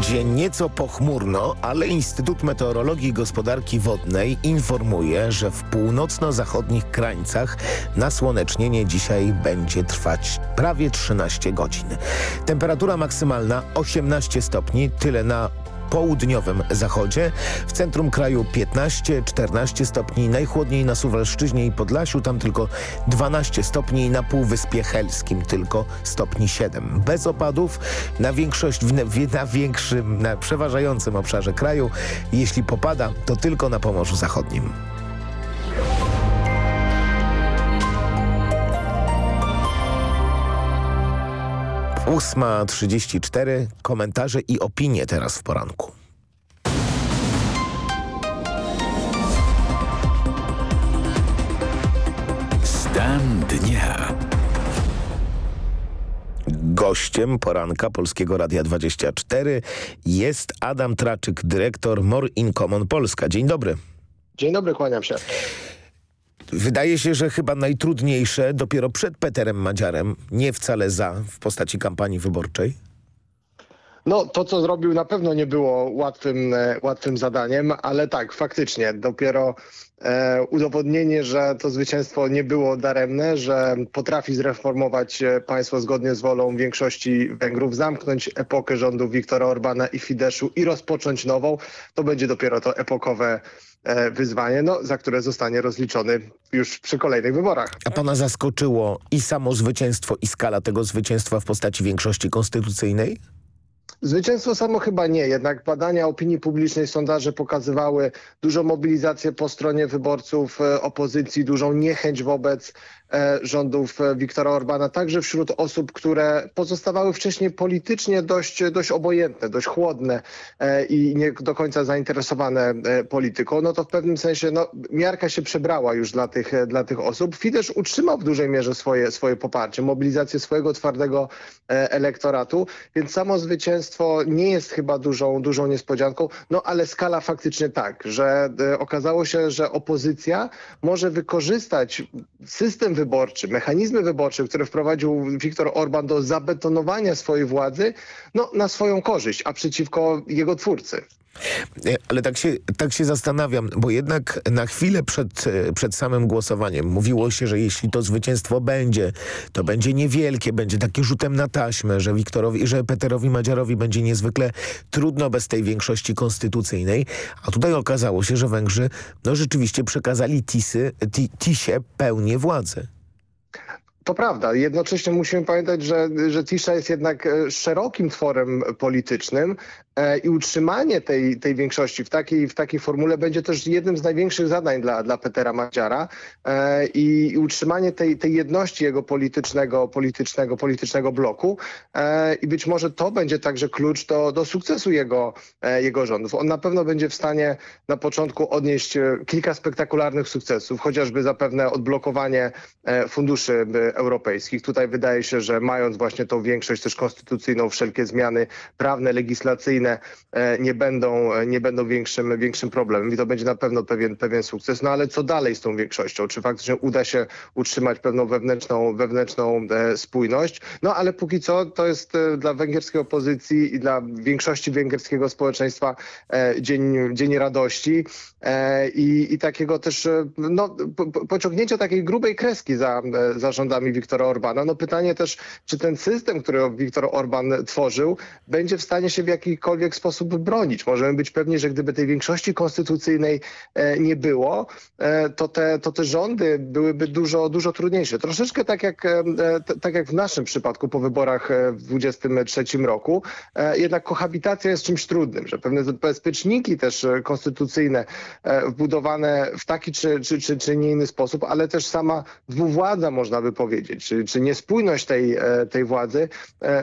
Będzie nieco pochmurno, ale Instytut Meteorologii i Gospodarki Wodnej informuje, że w północno-zachodnich krańcach nasłonecznienie dzisiaj będzie trwać prawie 13 godzin. Temperatura maksymalna 18 stopni, tyle na południowym zachodzie. W centrum kraju 15-14 stopni, najchłodniej na Suwalszczyźnie i Podlasiu, tam tylko 12 stopni, na Półwyspie Helskim tylko stopni 7. Bez opadów na większość, na większym, na przeważającym obszarze kraju. Jeśli popada, to tylko na Pomorzu Zachodnim. Ósma trzydzieści cztery. Komentarze i opinie teraz w poranku.
Stan dnia.
Gościem poranka Polskiego Radia 24 jest Adam Traczyk, dyrektor More in Common Polska. Dzień dobry.
Dzień dobry, kłaniam się.
Wydaje się, że chyba najtrudniejsze dopiero przed Peterem Madziarem, nie wcale za, w postaci kampanii wyborczej.
No to, co zrobił na pewno nie było łatwym, e, łatwym zadaniem, ale tak, faktycznie dopiero e, udowodnienie, że to zwycięstwo nie było daremne, że potrafi zreformować e, państwo zgodnie z wolą większości Węgrów, zamknąć epokę rządów Viktora Orbana i Fideszu i rozpocząć nową, to będzie dopiero to epokowe e, wyzwanie, no, za które zostanie rozliczony już przy kolejnych wyborach.
A pana zaskoczyło i samo zwycięstwo, i skala tego zwycięstwa w postaci większości konstytucyjnej?
Zwycięstwo samo chyba nie, jednak badania opinii publicznej, sondaże pokazywały dużą mobilizację po stronie wyborców e, opozycji, dużą niechęć wobec rządów e, Viktora Orbana, także wśród osób, które pozostawały wcześniej politycznie dość, dość obojętne, dość chłodne i nie do końca zainteresowane polityką, no to w pewnym sensie no, miarka się przebrała już dla tych, dla tych osób. Fidesz utrzymał w dużej mierze swoje, swoje poparcie, mobilizację swojego twardego elektoratu, więc samo zwycięstwo nie jest chyba dużą, dużą niespodzianką, no ale skala faktycznie tak, że e, okazało się, że opozycja może wykorzystać system wyborczy, mechanizmy wyborcze, które wprowadził Viktor Orban do zabetonowania swojej władzy, no, na swoją korzyść, a przeciwko jego twórcy.
Ale tak się, tak się zastanawiam, bo jednak na chwilę przed, e, przed samym głosowaniem mówiło się, że jeśli to zwycięstwo będzie, to będzie niewielkie, będzie takie rzutem na taśmę, że Wiktorowi, że Peterowi Madziarowi będzie niezwykle trudno bez tej większości konstytucyjnej, a tutaj okazało się, że Węgrzy no rzeczywiście przekazali Tisy, Tisie pełnię władzy.
To prawda. Jednocześnie musimy pamiętać, że, że jest jednak e, szerokim tworem politycznym, E, i utrzymanie tej, tej większości w takiej, w takiej formule będzie też jednym z największych zadań dla, dla Petera Madziara e, i, utrzymanie tej, tej jedności jego politycznego, politycznego, politycznego bloku i być może to będzie także klucz do, do sukcesu jego, jego rządów. On na pewno będzie w stanie na początku odnieść kilka spektakularnych sukcesów, chociażby zapewne odblokowanie funduszy europejskich. Tutaj wydaje się, że mając właśnie tą większość też konstytucyjną, wszelkie zmiany prawne, legislacyjne, E, nie będą, e, nie będą większym, większym problemem i to będzie na pewno pewien, pewien sukces. No ale co dalej z tą większością? Czy faktycznie uda się utrzymać pewną wewnętrzną, wewnętrzną e, spójność? No ale póki co to jest dla węgierskiej opozycji i dla większości węgierskiego społeczeństwa dzień, dzień radości i, i takiego też no, pociągnięcia takiej grubej kreski za, za rządami Viktora Orbana. No pytanie też, czy ten system, który Viktor Orban tworzył, będzie w stanie się w jakikolwiek jakikolwiek sposób bronić. Możemy być pewni, że gdyby tej większości konstytucyjnej e, nie było, e, to te, to te rządy byłyby dużo, dużo trudniejsze. Troszeczkę tak jak, e, tak jak w naszym przypadku po wyborach w 2023 roku, jednak kohabitacja jest czymś trudnym, że pewne bezpieczniki też konstytucyjne wbudowane w taki czy, czy, czy, czy nie inny sposób, ale też sama dwuwładza można by powiedzieć, czy, czy niespójność tej, tej władzy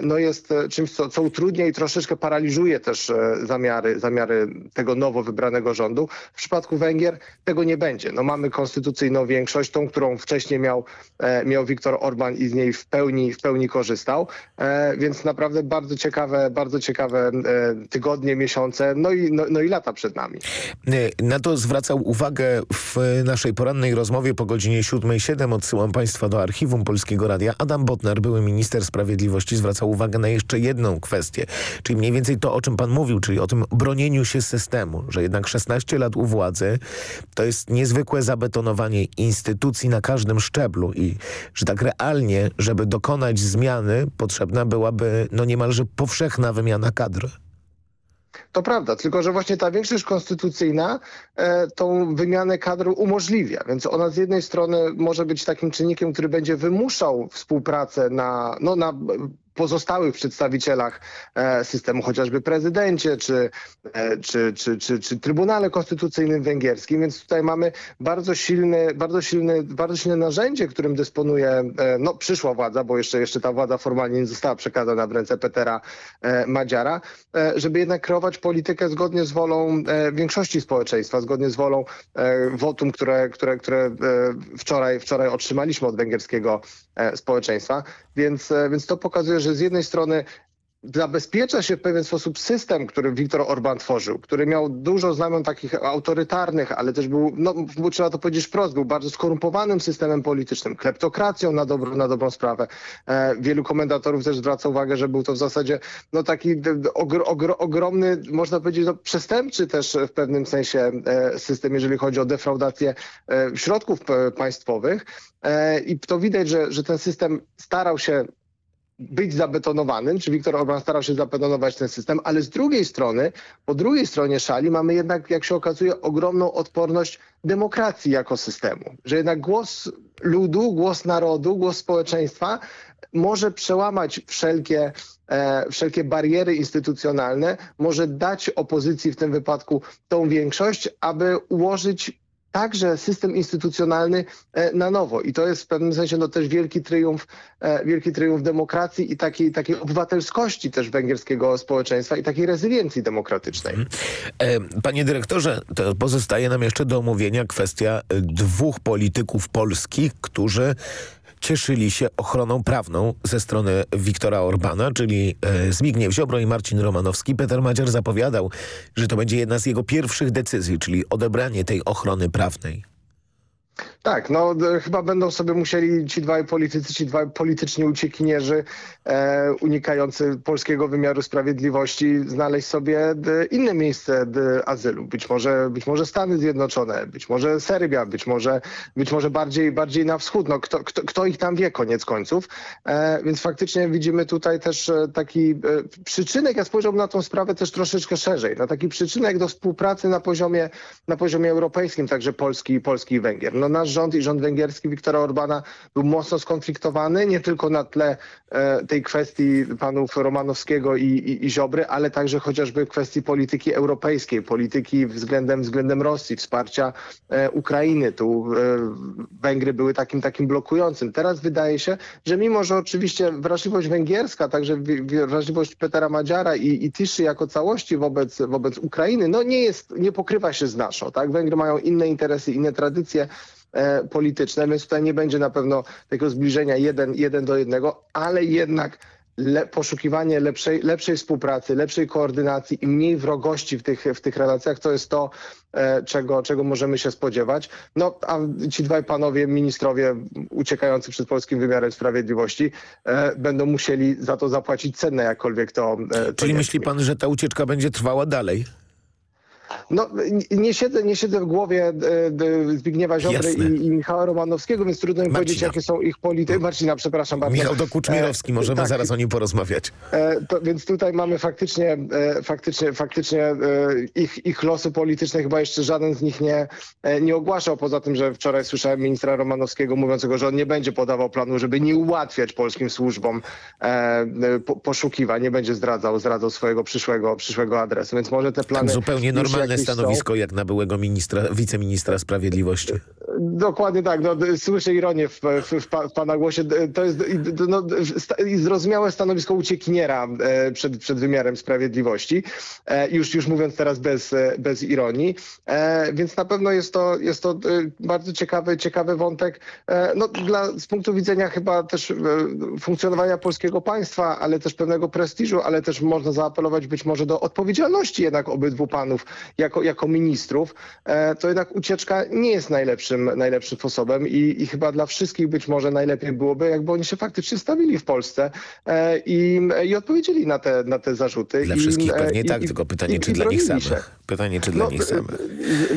no jest czymś, co, co utrudnia i troszeczkę paraliżuje też e, zamiary, zamiary tego nowo wybranego rządu. W przypadku Węgier tego nie będzie. No mamy konstytucyjną większość, tą, którą wcześniej miał, e, miał Viktor Orban i z niej w pełni, w pełni korzystał. E, więc naprawdę bardzo ciekawe, bardzo ciekawe tygodnie, miesiące, no i, no, no i lata przed nami.
Na to zwracał uwagę w naszej porannej rozmowie po godzinie 7.07. Odsyłam Państwa do archiwum Polskiego Radia. Adam Botner, były minister sprawiedliwości, zwracał uwagę na jeszcze jedną kwestię, czyli mniej więcej to, o czym pan mówił, czyli o tym bronieniu się systemu, że jednak 16 lat u władzy to jest niezwykłe zabetonowanie instytucji na każdym szczeblu i że tak realnie, żeby dokonać zmiany, potrzebna byłaby no niemalże powszechna wymiana kadr.
To prawda, tylko że właśnie ta większość konstytucyjna e, tą wymianę kadr umożliwia, więc ona z jednej strony może być takim czynnikiem, który będzie wymuszał współpracę na, no, na pozostałych przedstawicielach e, systemu, chociażby prezydencie czy, e, czy, czy, czy, czy Trybunale Konstytucyjnym Węgierskim, więc tutaj mamy bardzo silny, bardzo silny, bardzo silne narzędzie, którym dysponuje e, no, przyszła władza, bo jeszcze, jeszcze ta władza formalnie nie została przekazana w ręce Petera Madziara, żeby jednak kreować politykę zgodnie z wolą większości społeczeństwa, zgodnie z wolą wotum, które, które, które wczoraj, wczoraj otrzymaliśmy od węgierskiego społeczeństwa. Więc, więc to pokazuje, że z jednej strony zabezpiecza się w pewien sposób system, który Viktor Orban tworzył, który miał dużo znamion takich autorytarnych, ale też był, no, trzeba to powiedzieć wprost, był bardzo skorumpowanym systemem politycznym, kleptokracją na, dobro, na dobrą sprawę. E, wielu komentatorów też zwraca uwagę, że był to w zasadzie no, taki ogr, ogr, ogromny, można powiedzieć, no, przestępczy też w pewnym sensie e, system, jeżeli chodzi o defraudację e, środków państwowych. E, I to widać, że, że ten system starał się być zabetonowanym, czy Viktor Orban starał się zabetonować ten system, ale z drugiej strony, po drugiej stronie szali mamy jednak, jak się okazuje, ogromną odporność demokracji jako systemu. Że jednak głos ludu, głos narodu, głos społeczeństwa może przełamać wszelkie, e, wszelkie bariery instytucjonalne, może dać opozycji w tym wypadku tą większość, aby ułożyć także system instytucjonalny e, na nowo. I to jest w pewnym sensie no, też wielki triumf, e, wielki triumf demokracji i takiej, takiej obywatelskości też węgierskiego społeczeństwa i takiej rezyliencji demokratycznej. Mhm.
E, panie dyrektorze, to pozostaje nam jeszcze do omówienia kwestia dwóch polityków polskich, którzy cieszyli się ochroną prawną ze strony Wiktora Orbana, czyli e, Zbigniew Ziobro i Marcin Romanowski. Peter Madziar zapowiadał, że to będzie jedna z jego pierwszych decyzji, czyli odebranie tej ochrony prawnej.
Tak, no chyba będą sobie musieli ci dwaj politycy, ci dwaj polityczni uciekinierzy e, unikający polskiego wymiaru sprawiedliwości znaleźć sobie inne miejsce azylu. Być może, być może Stany Zjednoczone, być może Serbia, być może, być może bardziej, bardziej na wschód. No, kto, kto, kto ich tam wie koniec końców. E, więc faktycznie widzimy tutaj też e, taki e, przyczynek, ja spojrzałbym na tą sprawę też troszeczkę szerzej, na taki przyczynek do współpracy na poziomie, na poziomie europejskim, także Polski, Polski i Węgier. No, nasz rząd i rząd węgierski Viktora Orbana był mocno skonfliktowany, nie tylko na tle e, tej kwestii panów Romanowskiego i, i, i Ziobry, ale także chociażby kwestii polityki europejskiej, polityki względem, względem Rosji, wsparcia e, Ukrainy. Tu e, Węgry były takim, takim blokującym. Teraz wydaje się, że mimo, że oczywiście wrażliwość węgierska, także wrażliwość Petera Madziara i, i Tiszy jako całości wobec, wobec Ukrainy, no nie jest, nie pokrywa się z naszą. Tak? Węgry mają inne interesy, inne tradycje, polityczne, więc tutaj nie będzie na pewno tego zbliżenia jeden, jeden do jednego, ale jednak le, poszukiwanie lepszej, lepszej współpracy, lepszej koordynacji i mniej wrogości w tych, w tych relacjach, to jest to, e, czego, czego możemy się spodziewać. No, a ci dwaj panowie ministrowie uciekający przed polskim wymiarem sprawiedliwości e, będą musieli za to zapłacić cenę, jakkolwiek to...
E, Czyli myśli pan, że ta ucieczka będzie trwała dalej?
No, nie siedzę, nie siedzę w głowie e, Zbigniewa Ziobry i, i, Michała Romanowskiego, więc trudno mi powiedzieć, jakie są ich polityki. Marcina, przepraszam bardzo.
Michał Dokuczmierowski, e, możemy tak. zaraz o nim porozmawiać.
E, to, więc tutaj mamy faktycznie, faktycznie, faktycznie ich, ich losy polityczne chyba jeszcze żaden z nich nie, nie ogłaszał, poza tym, że wczoraj słyszałem ministra Romanowskiego mówiącego, że on nie będzie podawał planu, żeby nie ułatwiać polskim służbom po, poszukiwań, nie będzie zdradzał, zdradzał swojego przyszłego, przyszłego adresu, więc może te plany...
zupełnie normalne stanowisko jak na byłego ministra, wiceministra sprawiedliwości.
Dokładnie tak. No, słyszę ironię w, w, w, pana głosie. To jest no, zrozumiałe stanowisko uciekiniera e, przed, przed wymiarem sprawiedliwości. E, już, już mówiąc teraz bez, bez ironii. E, więc na pewno jest to, jest to bardzo ciekawy, ciekawy wątek. No, dla, z punktu widzenia chyba też funkcjonowania polskiego państwa, ale też pewnego prestiżu, ale też można zaapelować być może do odpowiedzialności jednak obydwu panów jako, jako ministrów, to jednak ucieczka nie jest najlepszym najlepszym sposobem i, i chyba dla wszystkich być może najlepiej byłoby, jakby oni się faktycznie stawili w Polsce e, i, i odpowiedzieli na te, na te zarzuty.
Dla I, wszystkich pewnie tak, tylko pytanie, czy dla nich samych. Pytanie, czy dla no, nich samych.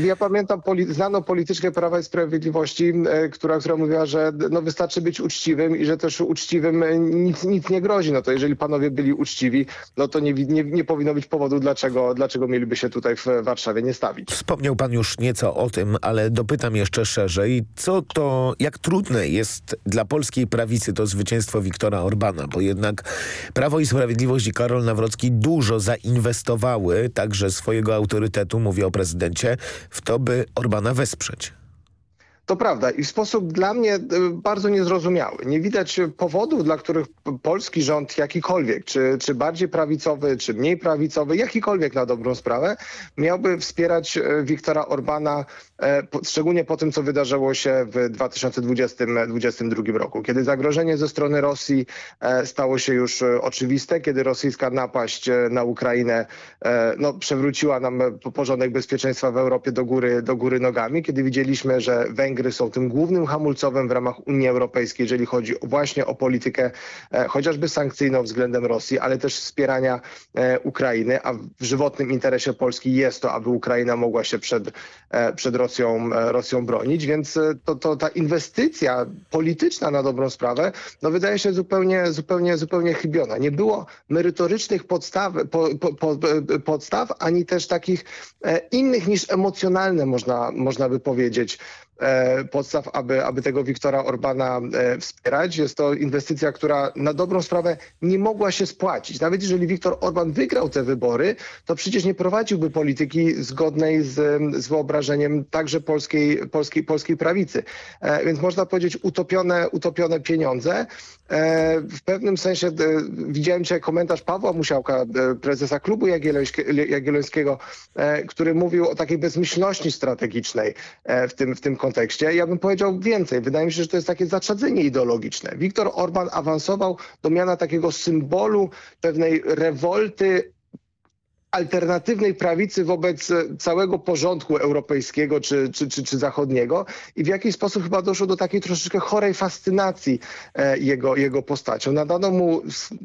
Ja pamiętam poli znaną polityczkę Prawa i Sprawiedliwości, e, która, która mówiła, że no, wystarczy być uczciwym i że też uczciwym nic, nic nie grozi. No to jeżeli panowie byli uczciwi, no to nie, nie, nie powinno być powodu, dlaczego, dlaczego mieliby się tutaj w Warszawie nie stawić.
Wspomniał pan już nieco o tym, ale dopytam jeszcze szerzej, co to, jak trudne jest dla polskiej prawicy to zwycięstwo Wiktora Orbana, bo jednak Prawo i Sprawiedliwość i Karol Nawrocki dużo zainwestowały, także swojego autorytetu, mówię o prezydencie, w to, by Orbana wesprzeć.
To prawda i w sposób dla mnie bardzo niezrozumiały. Nie widać powodów, dla których polski rząd jakikolwiek, czy, czy bardziej prawicowy, czy mniej prawicowy, jakikolwiek na dobrą sprawę, miałby wspierać Wiktora Orbana, szczególnie po tym, co wydarzyło się w 2020-2022 roku, kiedy zagrożenie ze strony Rosji stało się już oczywiste, kiedy rosyjska napaść na Ukrainę no, przewróciła nam porządek bezpieczeństwa w Europie do góry, do góry nogami, kiedy widzieliśmy, że Węgry są tym głównym hamulcowym w ramach Unii Europejskiej, jeżeli chodzi właśnie o politykę e, chociażby sankcyjną względem Rosji, ale też wspierania e, Ukrainy, a w żywotnym interesie Polski jest to, aby Ukraina mogła się przed, e, przed Rosją, Rosją bronić, więc to, to ta inwestycja polityczna na dobrą sprawę, no wydaje się zupełnie, zupełnie, zupełnie chybiona. Nie było merytorycznych podstaw, po, po, po, podstaw ani też takich innych niż emocjonalne, można, można by powiedzieć, podstaw, aby, aby tego Wiktora Orbana e, wspierać. Jest to inwestycja, która na dobrą sprawę nie mogła się spłacić. Nawet jeżeli Wiktor Orban wygrał te wybory, to przecież nie prowadziłby polityki zgodnej z, z wyobrażeniem także polskiej, polskiej, polskiej prawicy. Więc można powiedzieć utopione, utopione pieniądze. W pewnym sensie widziałem dzisiaj komentarz Pawła Musiałka, prezesa klubu Jagiellońskiego, który mówił o takiej bezmyślności strategicznej w tym, w tym kontekście. Ja bym powiedział więcej. Wydaje mi się, że to jest takie zaczadzenie ideologiczne. Viktor Orban awansował do miana takiego symbolu pewnej rewolty alternatywnej prawicy wobec całego porządku europejskiego czy, czy, czy, czy, zachodniego i w jakiś sposób chyba doszło do takiej troszeczkę chorej fascynacji e, jego, jego postacią. Nadano mu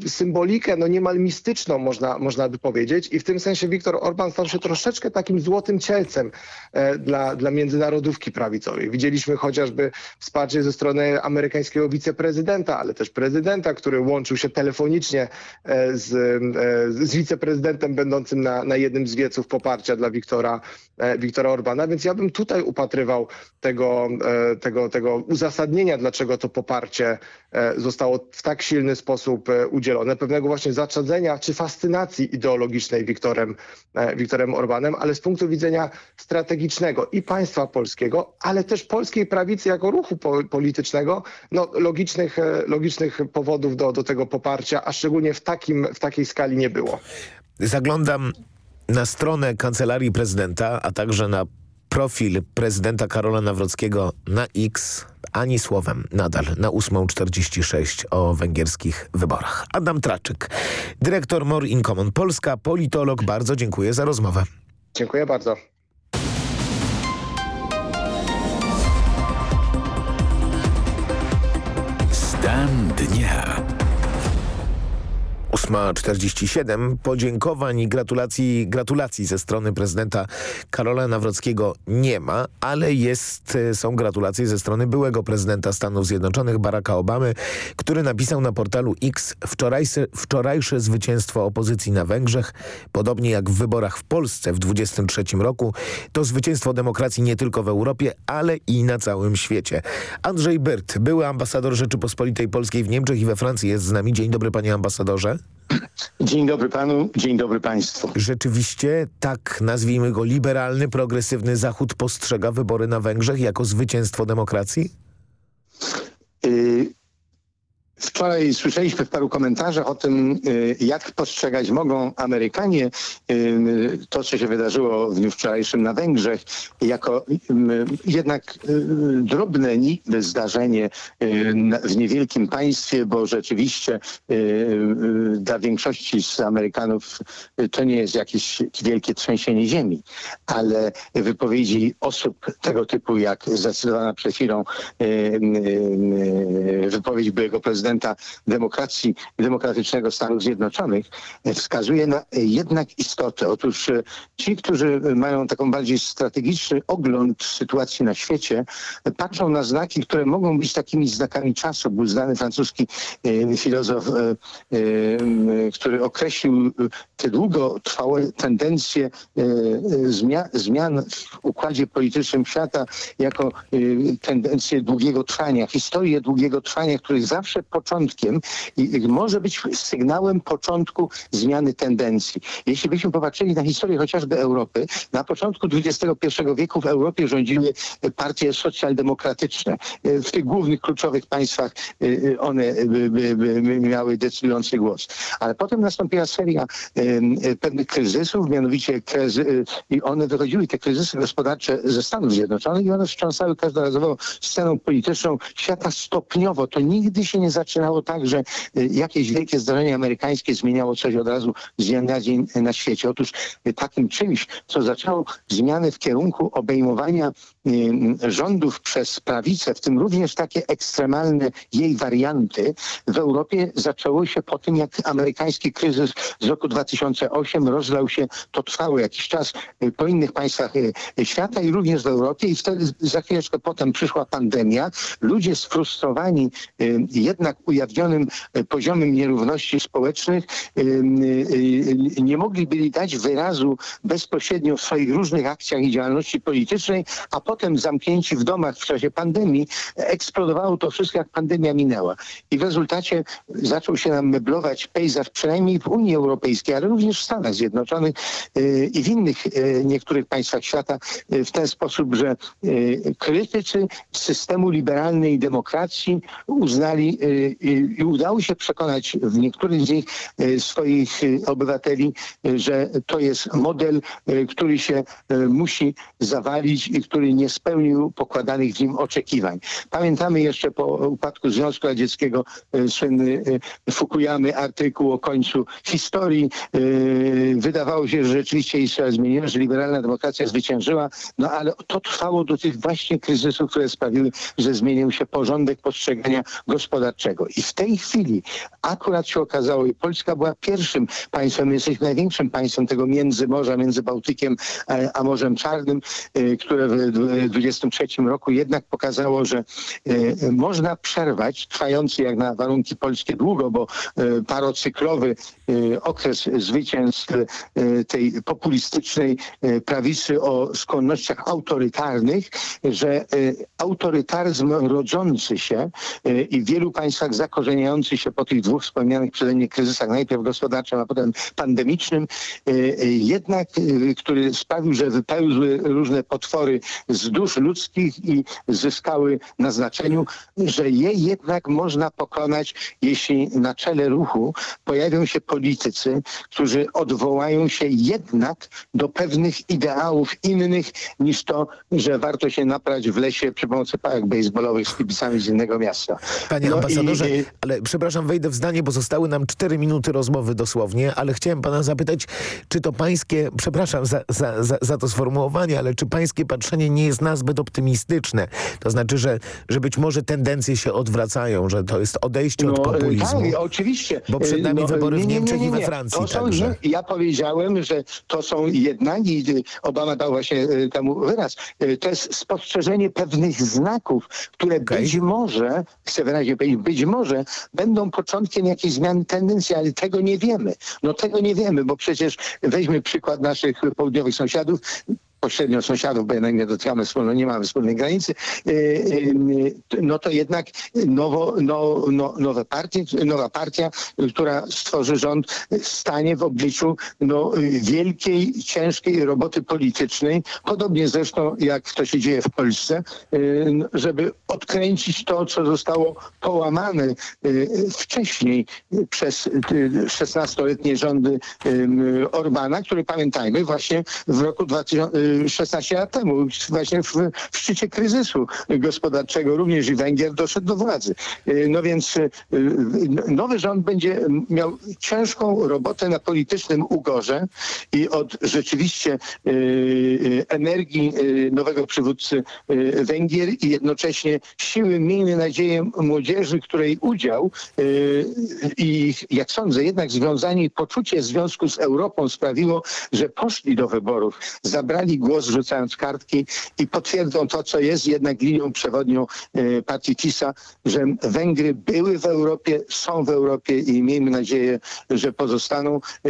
symbolikę no niemal mistyczną można, można by powiedzieć i w tym sensie Viktor Orban stał się troszeczkę takim złotym cielcem e, dla, dla międzynarodówki prawicowej. Widzieliśmy chociażby wsparcie ze strony amerykańskiego wiceprezydenta, ale też prezydenta, który łączył się telefonicznie e, z, e, z wiceprezydentem będącym na, na jednym z wieców poparcia dla Wiktora, e, Wiktora Orbana, więc ja bym tutaj upatrywał tego, e, tego, tego uzasadnienia, dlaczego to poparcie e, zostało w tak silny sposób udzielone, pewnego właśnie zaczadzenia czy fascynacji ideologicznej Wiktorem, Wiktorem Orbanem, ale z punktu widzenia strategicznego i państwa polskiego, ale też polskiej prawicy jako ruchu po, politycznego, no, logicznych, logicznych powodów do, do tego poparcia, a szczególnie w, takim, w takiej skali nie było.
Zaglądam na stronę Kancelarii Prezydenta, a także na profil prezydenta Karola Nawrockiego na X, ani słowem nadal na 8.46 o węgierskich wyborach. Adam Traczyk, dyrektor More in Common Polska, politolog. Bardzo dziękuję za rozmowę.
Dziękuję bardzo.
Stan dnia.
8.47. Podziękowań i gratulacji, gratulacji ze strony prezydenta Karola Nawrockiego nie ma, ale jest, e, są gratulacje ze strony byłego prezydenta Stanów Zjednoczonych Baracka Obamy, który napisał na portalu X wczorajsze, wczorajsze zwycięstwo opozycji na Węgrzech, podobnie jak w wyborach w Polsce w 23 roku, to zwycięstwo demokracji nie tylko w Europie, ale i na całym świecie. Andrzej Byrt, były ambasador Rzeczypospolitej Polskiej w Niemczech i we Francji jest z nami. Dzień dobry panie ambasadorze.
Dzień dobry panu, dzień dobry państwu.
Rzeczywiście tak, nazwijmy go liberalny, progresywny Zachód postrzega wybory na Węgrzech jako zwycięstwo demokracji?
Y Wczoraj słyszeliśmy w paru komentarzach o tym, y, jak postrzegać mogą Amerykanie y, to, co się wydarzyło w dniu wczorajszym na Węgrzech, jako y, jednak drobne zdarzenie w niewielkim państwie, bo rzeczywiście dla większości z Amerykanów to nie jest jakieś wielkie trzęsienie ziemi, ale wypowiedzi osób tego typu, jak zdecydowana przed chwilą wypowiedź byłego prezydenta prezydenta demokracji demokratycznego Stanów Zjednoczonych e, wskazuje na jednak istotę. Otóż e, ci, którzy mają taką bardziej strategiczny ogląd sytuacji na świecie, e, patrzą na znaki, które mogą być takimi znakami czasu. Był znany francuski filozof, który określił te długotrwałe tendencje zmian w układzie politycznym świata jako tendencje długiego trwania, historię długiego trwania, których zawsze początkiem i może być sygnałem początku zmiany tendencji. Jeśli byśmy popatrzyli na historię chociażby Europy, na początku XXI wieku w Europie rządziły partie socjaldemokratyczne. W tych głównych, kluczowych państwach one miały decydujący głos. Ale potem nastąpiła seria pewnych kryzysów, mianowicie i one wychodziły, te kryzysy gospodarcze ze Stanów Zjednoczonych i one wstrząsały każdorazowo sceną polityczną świata stopniowo. To nigdy się nie zaczynało tak, że jakieś wielkie zdarzenie amerykańskie zmieniało coś od razu z dnia na dzień na świecie. Otóż takim czymś, co zaczęło zmiany w kierunku obejmowania rządów przez prawicę, w tym również takie ekstremalne jej warianty, w Europie zaczęło się po tym, jak amerykański kryzys z roku 2008 rozlał się, to trwało jakiś czas po innych państwach świata i również w Europie i wtedy za chwileczkę potem przyszła pandemia. Ludzie sfrustrowani jednak ujawnionym poziomem nierówności społecznych nie mogli byli dać wyrazu bezpośrednio w swoich różnych akcjach i działalności politycznej, a potem zamknięci w domach w czasie pandemii eksplodowało to wszystko, jak pandemia minęła. I w rezultacie zaczął się nam meblować pejzaż przynajmniej w Unii Europejskiej, ale również w Stanach Zjednoczonych i w innych niektórych państwach świata w ten sposób, że krytycy systemu liberalnej demokracji uznali i udało się przekonać w niektórych z nich swoich obywateli, że to jest model, który się musi zawalić i który nie spełnił pokładanych w nim oczekiwań. Pamiętamy jeszcze po upadku Związku Radzieckiego słynny Fukuyamy artykuł o końcu historii. Wydawało się, że rzeczywiście Izrael zmieniła, że liberalna demokracja zwyciężyła, no ale to trwało do tych właśnie kryzysów, które sprawiły, że zmienił się porządek postrzegania gospodarczego. I w tej chwili akurat się okazało, i Polska była pierwszym państwem, jesteśmy największym państwem tego międzymorza, między Bałtykiem a Morzem Czarnym, które w 2023 roku jednak pokazało, że można przerwać trwający jak na warunki polskie długo, bo parocyklowy okres zwycięstw tej populistycznej prawicy o skłonnościach autorytarnych, że autorytaryzm rodzący się i w wielu państwach zakorzeniający się po tych dwóch wspomnianych przeze mnie kryzysach, najpierw gospodarczym, a potem pandemicznym, jednak, który sprawił, że wypełzły różne potwory z dusz ludzkich i zyskały na znaczeniu, że je jednak można pokonać, jeśli na czele ruchu pojawią się politycy, którzy odwołają się jednak do pewnych ideałów innych niż to, że warto się naprać w lesie przy pomocy pałek baseballowych z kibicami z innego miasta.
Panie no ambasadorze, i... ale przepraszam, wejdę w zdanie, bo zostały nam cztery minuty rozmowy dosłownie, ale chciałem pana zapytać, czy to pańskie, przepraszam za, za, za, za to sformułowanie, ale czy pańskie patrzenie nie jest nazbyt optymistyczne? To znaczy, że, że być może tendencje się odwracają, że to jest odejście
no,
od populizmu.
Tak, oczywiście.
Bo przed nami
no,
wybory
nie,
w
nie,
Niemczech
nie, nie,
i we Francji
to są,
także.
Ja powiedziałem, że to są jednak, i Obama dał właśnie temu wyraz, to jest spostrzeżenie pewnych znaków, które okay. być może, chcę wyraźnie powiedzieć, być może będą początkiem jakiejś zmiany tendencji, ale tego nie wiemy. No tego nie wiemy, bo przecież weźmy przykład naszych południowych sąsiadów, pośrednio sąsiadów, bo jednak nie dotykamy wspólno, nie mamy wspólnej granicy, no to jednak nowo, no, no, nowe partie, nowa partia, która stworzy rząd, stanie w obliczu no, wielkiej, ciężkiej roboty politycznej, podobnie zresztą jak to się dzieje w Polsce, żeby odkręcić to, co zostało połamane wcześniej przez 16-letnie rządy Orbana, który pamiętajmy właśnie w roku 2000 16 lat temu, właśnie w, w szczycie kryzysu gospodarczego również i Węgier doszedł do władzy. No więc nowy rząd będzie miał ciężką robotę na politycznym ugorze i od rzeczywiście energii nowego przywódcy Węgier i jednocześnie siły, miejmy nadzieję, młodzieży, której udział i jak sądzę, jednak związanie poczucie związku z Europą sprawiło, że poszli do wyborów, zabrali głos rzucając kartki i potwierdzą to, co jest jednak linią przewodnią e, partii TISA, że Węgry były w Europie, są w Europie i miejmy nadzieję, że pozostaną. E,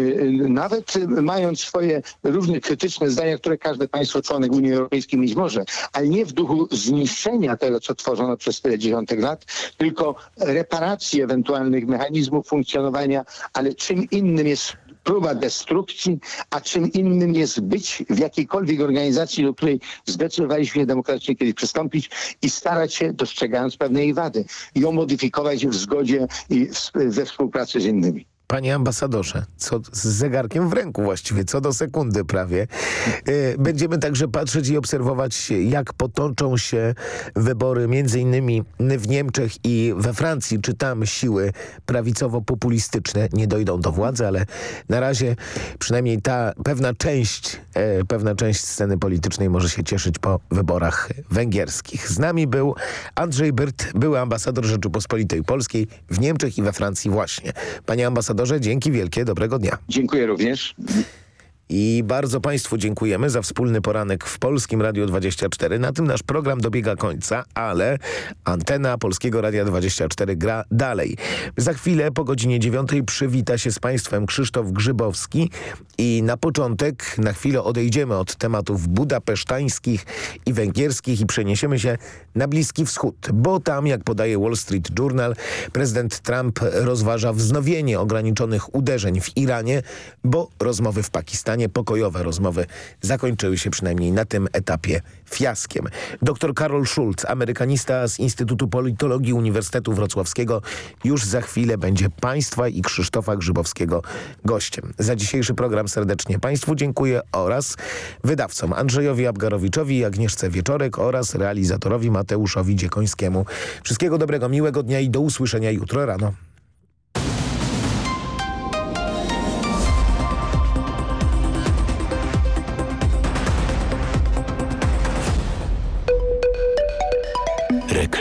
nawet mając swoje równie krytyczne zdania, które każde państwo członek Unii Europejskiej mieć może, ale nie w duchu zniszczenia tego, co tworzono przez tyle dziesiątek lat, tylko reparacji ewentualnych mechanizmów funkcjonowania, ale czym innym jest próba destrukcji, a czym innym jest być w jakiejkolwiek organizacji, do której zdecydowaliśmy demokratycznie kiedyś przystąpić i starać się, dostrzegając pewne jej wady, ją modyfikować w zgodzie i we współpracy z innymi.
Panie ambasadorze, co z zegarkiem w ręku właściwie, co do sekundy prawie. E, będziemy także patrzeć i obserwować, jak potoczą się wybory między innymi w Niemczech i we Francji. Czy tam siły prawicowo-populistyczne nie dojdą do władzy, ale na razie przynajmniej ta pewna część, e, pewna część sceny politycznej może się cieszyć po wyborach węgierskich. Z nami był Andrzej Byrt, były ambasador Rzeczypospolitej Polskiej w Niemczech i we Francji właśnie. Panie ambasadorze, ambasadorze, dzięki wielkie, dobrego dnia.
Dziękuję również.
I bardzo Państwu dziękujemy za wspólny poranek w Polskim Radiu 24. Na tym nasz program dobiega końca, ale antena Polskiego Radia 24 gra dalej. Za chwilę po godzinie 9 przywita się z Państwem Krzysztof Grzybowski i na początek na chwilę odejdziemy od tematów budapesztańskich i węgierskich i przeniesiemy się na Bliski Wschód, bo tam, jak podaje Wall Street Journal, prezydent Trump rozważa wznowienie ograniczonych uderzeń w Iranie, bo rozmowy w Pakistanie pokojowe rozmowy zakończyły się przynajmniej na tym etapie fiaskiem. Dr Karol Schulz, amerykanista z Instytutu Politologii Uniwersytetu Wrocławskiego już za chwilę będzie Państwa i Krzysztofa Grzybowskiego gościem. Za dzisiejszy program serdecznie Państwu dziękuję oraz wydawcom Andrzejowi Abgarowiczowi Agnieszce Wieczorek oraz realizatorowi Mateuszowi Dziekońskiemu. Wszystkiego dobrego, miłego dnia i do usłyszenia jutro rano.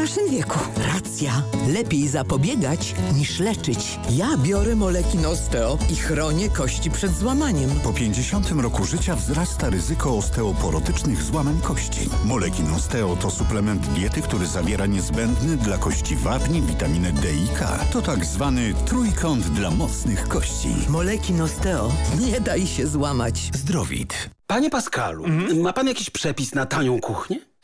naszym wieku.
Racja. Lepiej zapobiegać niż leczyć. Ja biorę Molekin Osteo i chronię kości przed złamaniem.
Po 50 roku życia wzrasta ryzyko osteoporotycznych złamań kości. Molekin Osteo to suplement diety, który zawiera niezbędny dla kości wapni, witaminę D i K. To tak zwany trójkąt dla mocnych kości.
Molekin Osteo. Nie daj się złamać.
Zdrowit. Panie Pascalu, ma pan jakiś przepis na tanią kuchnię?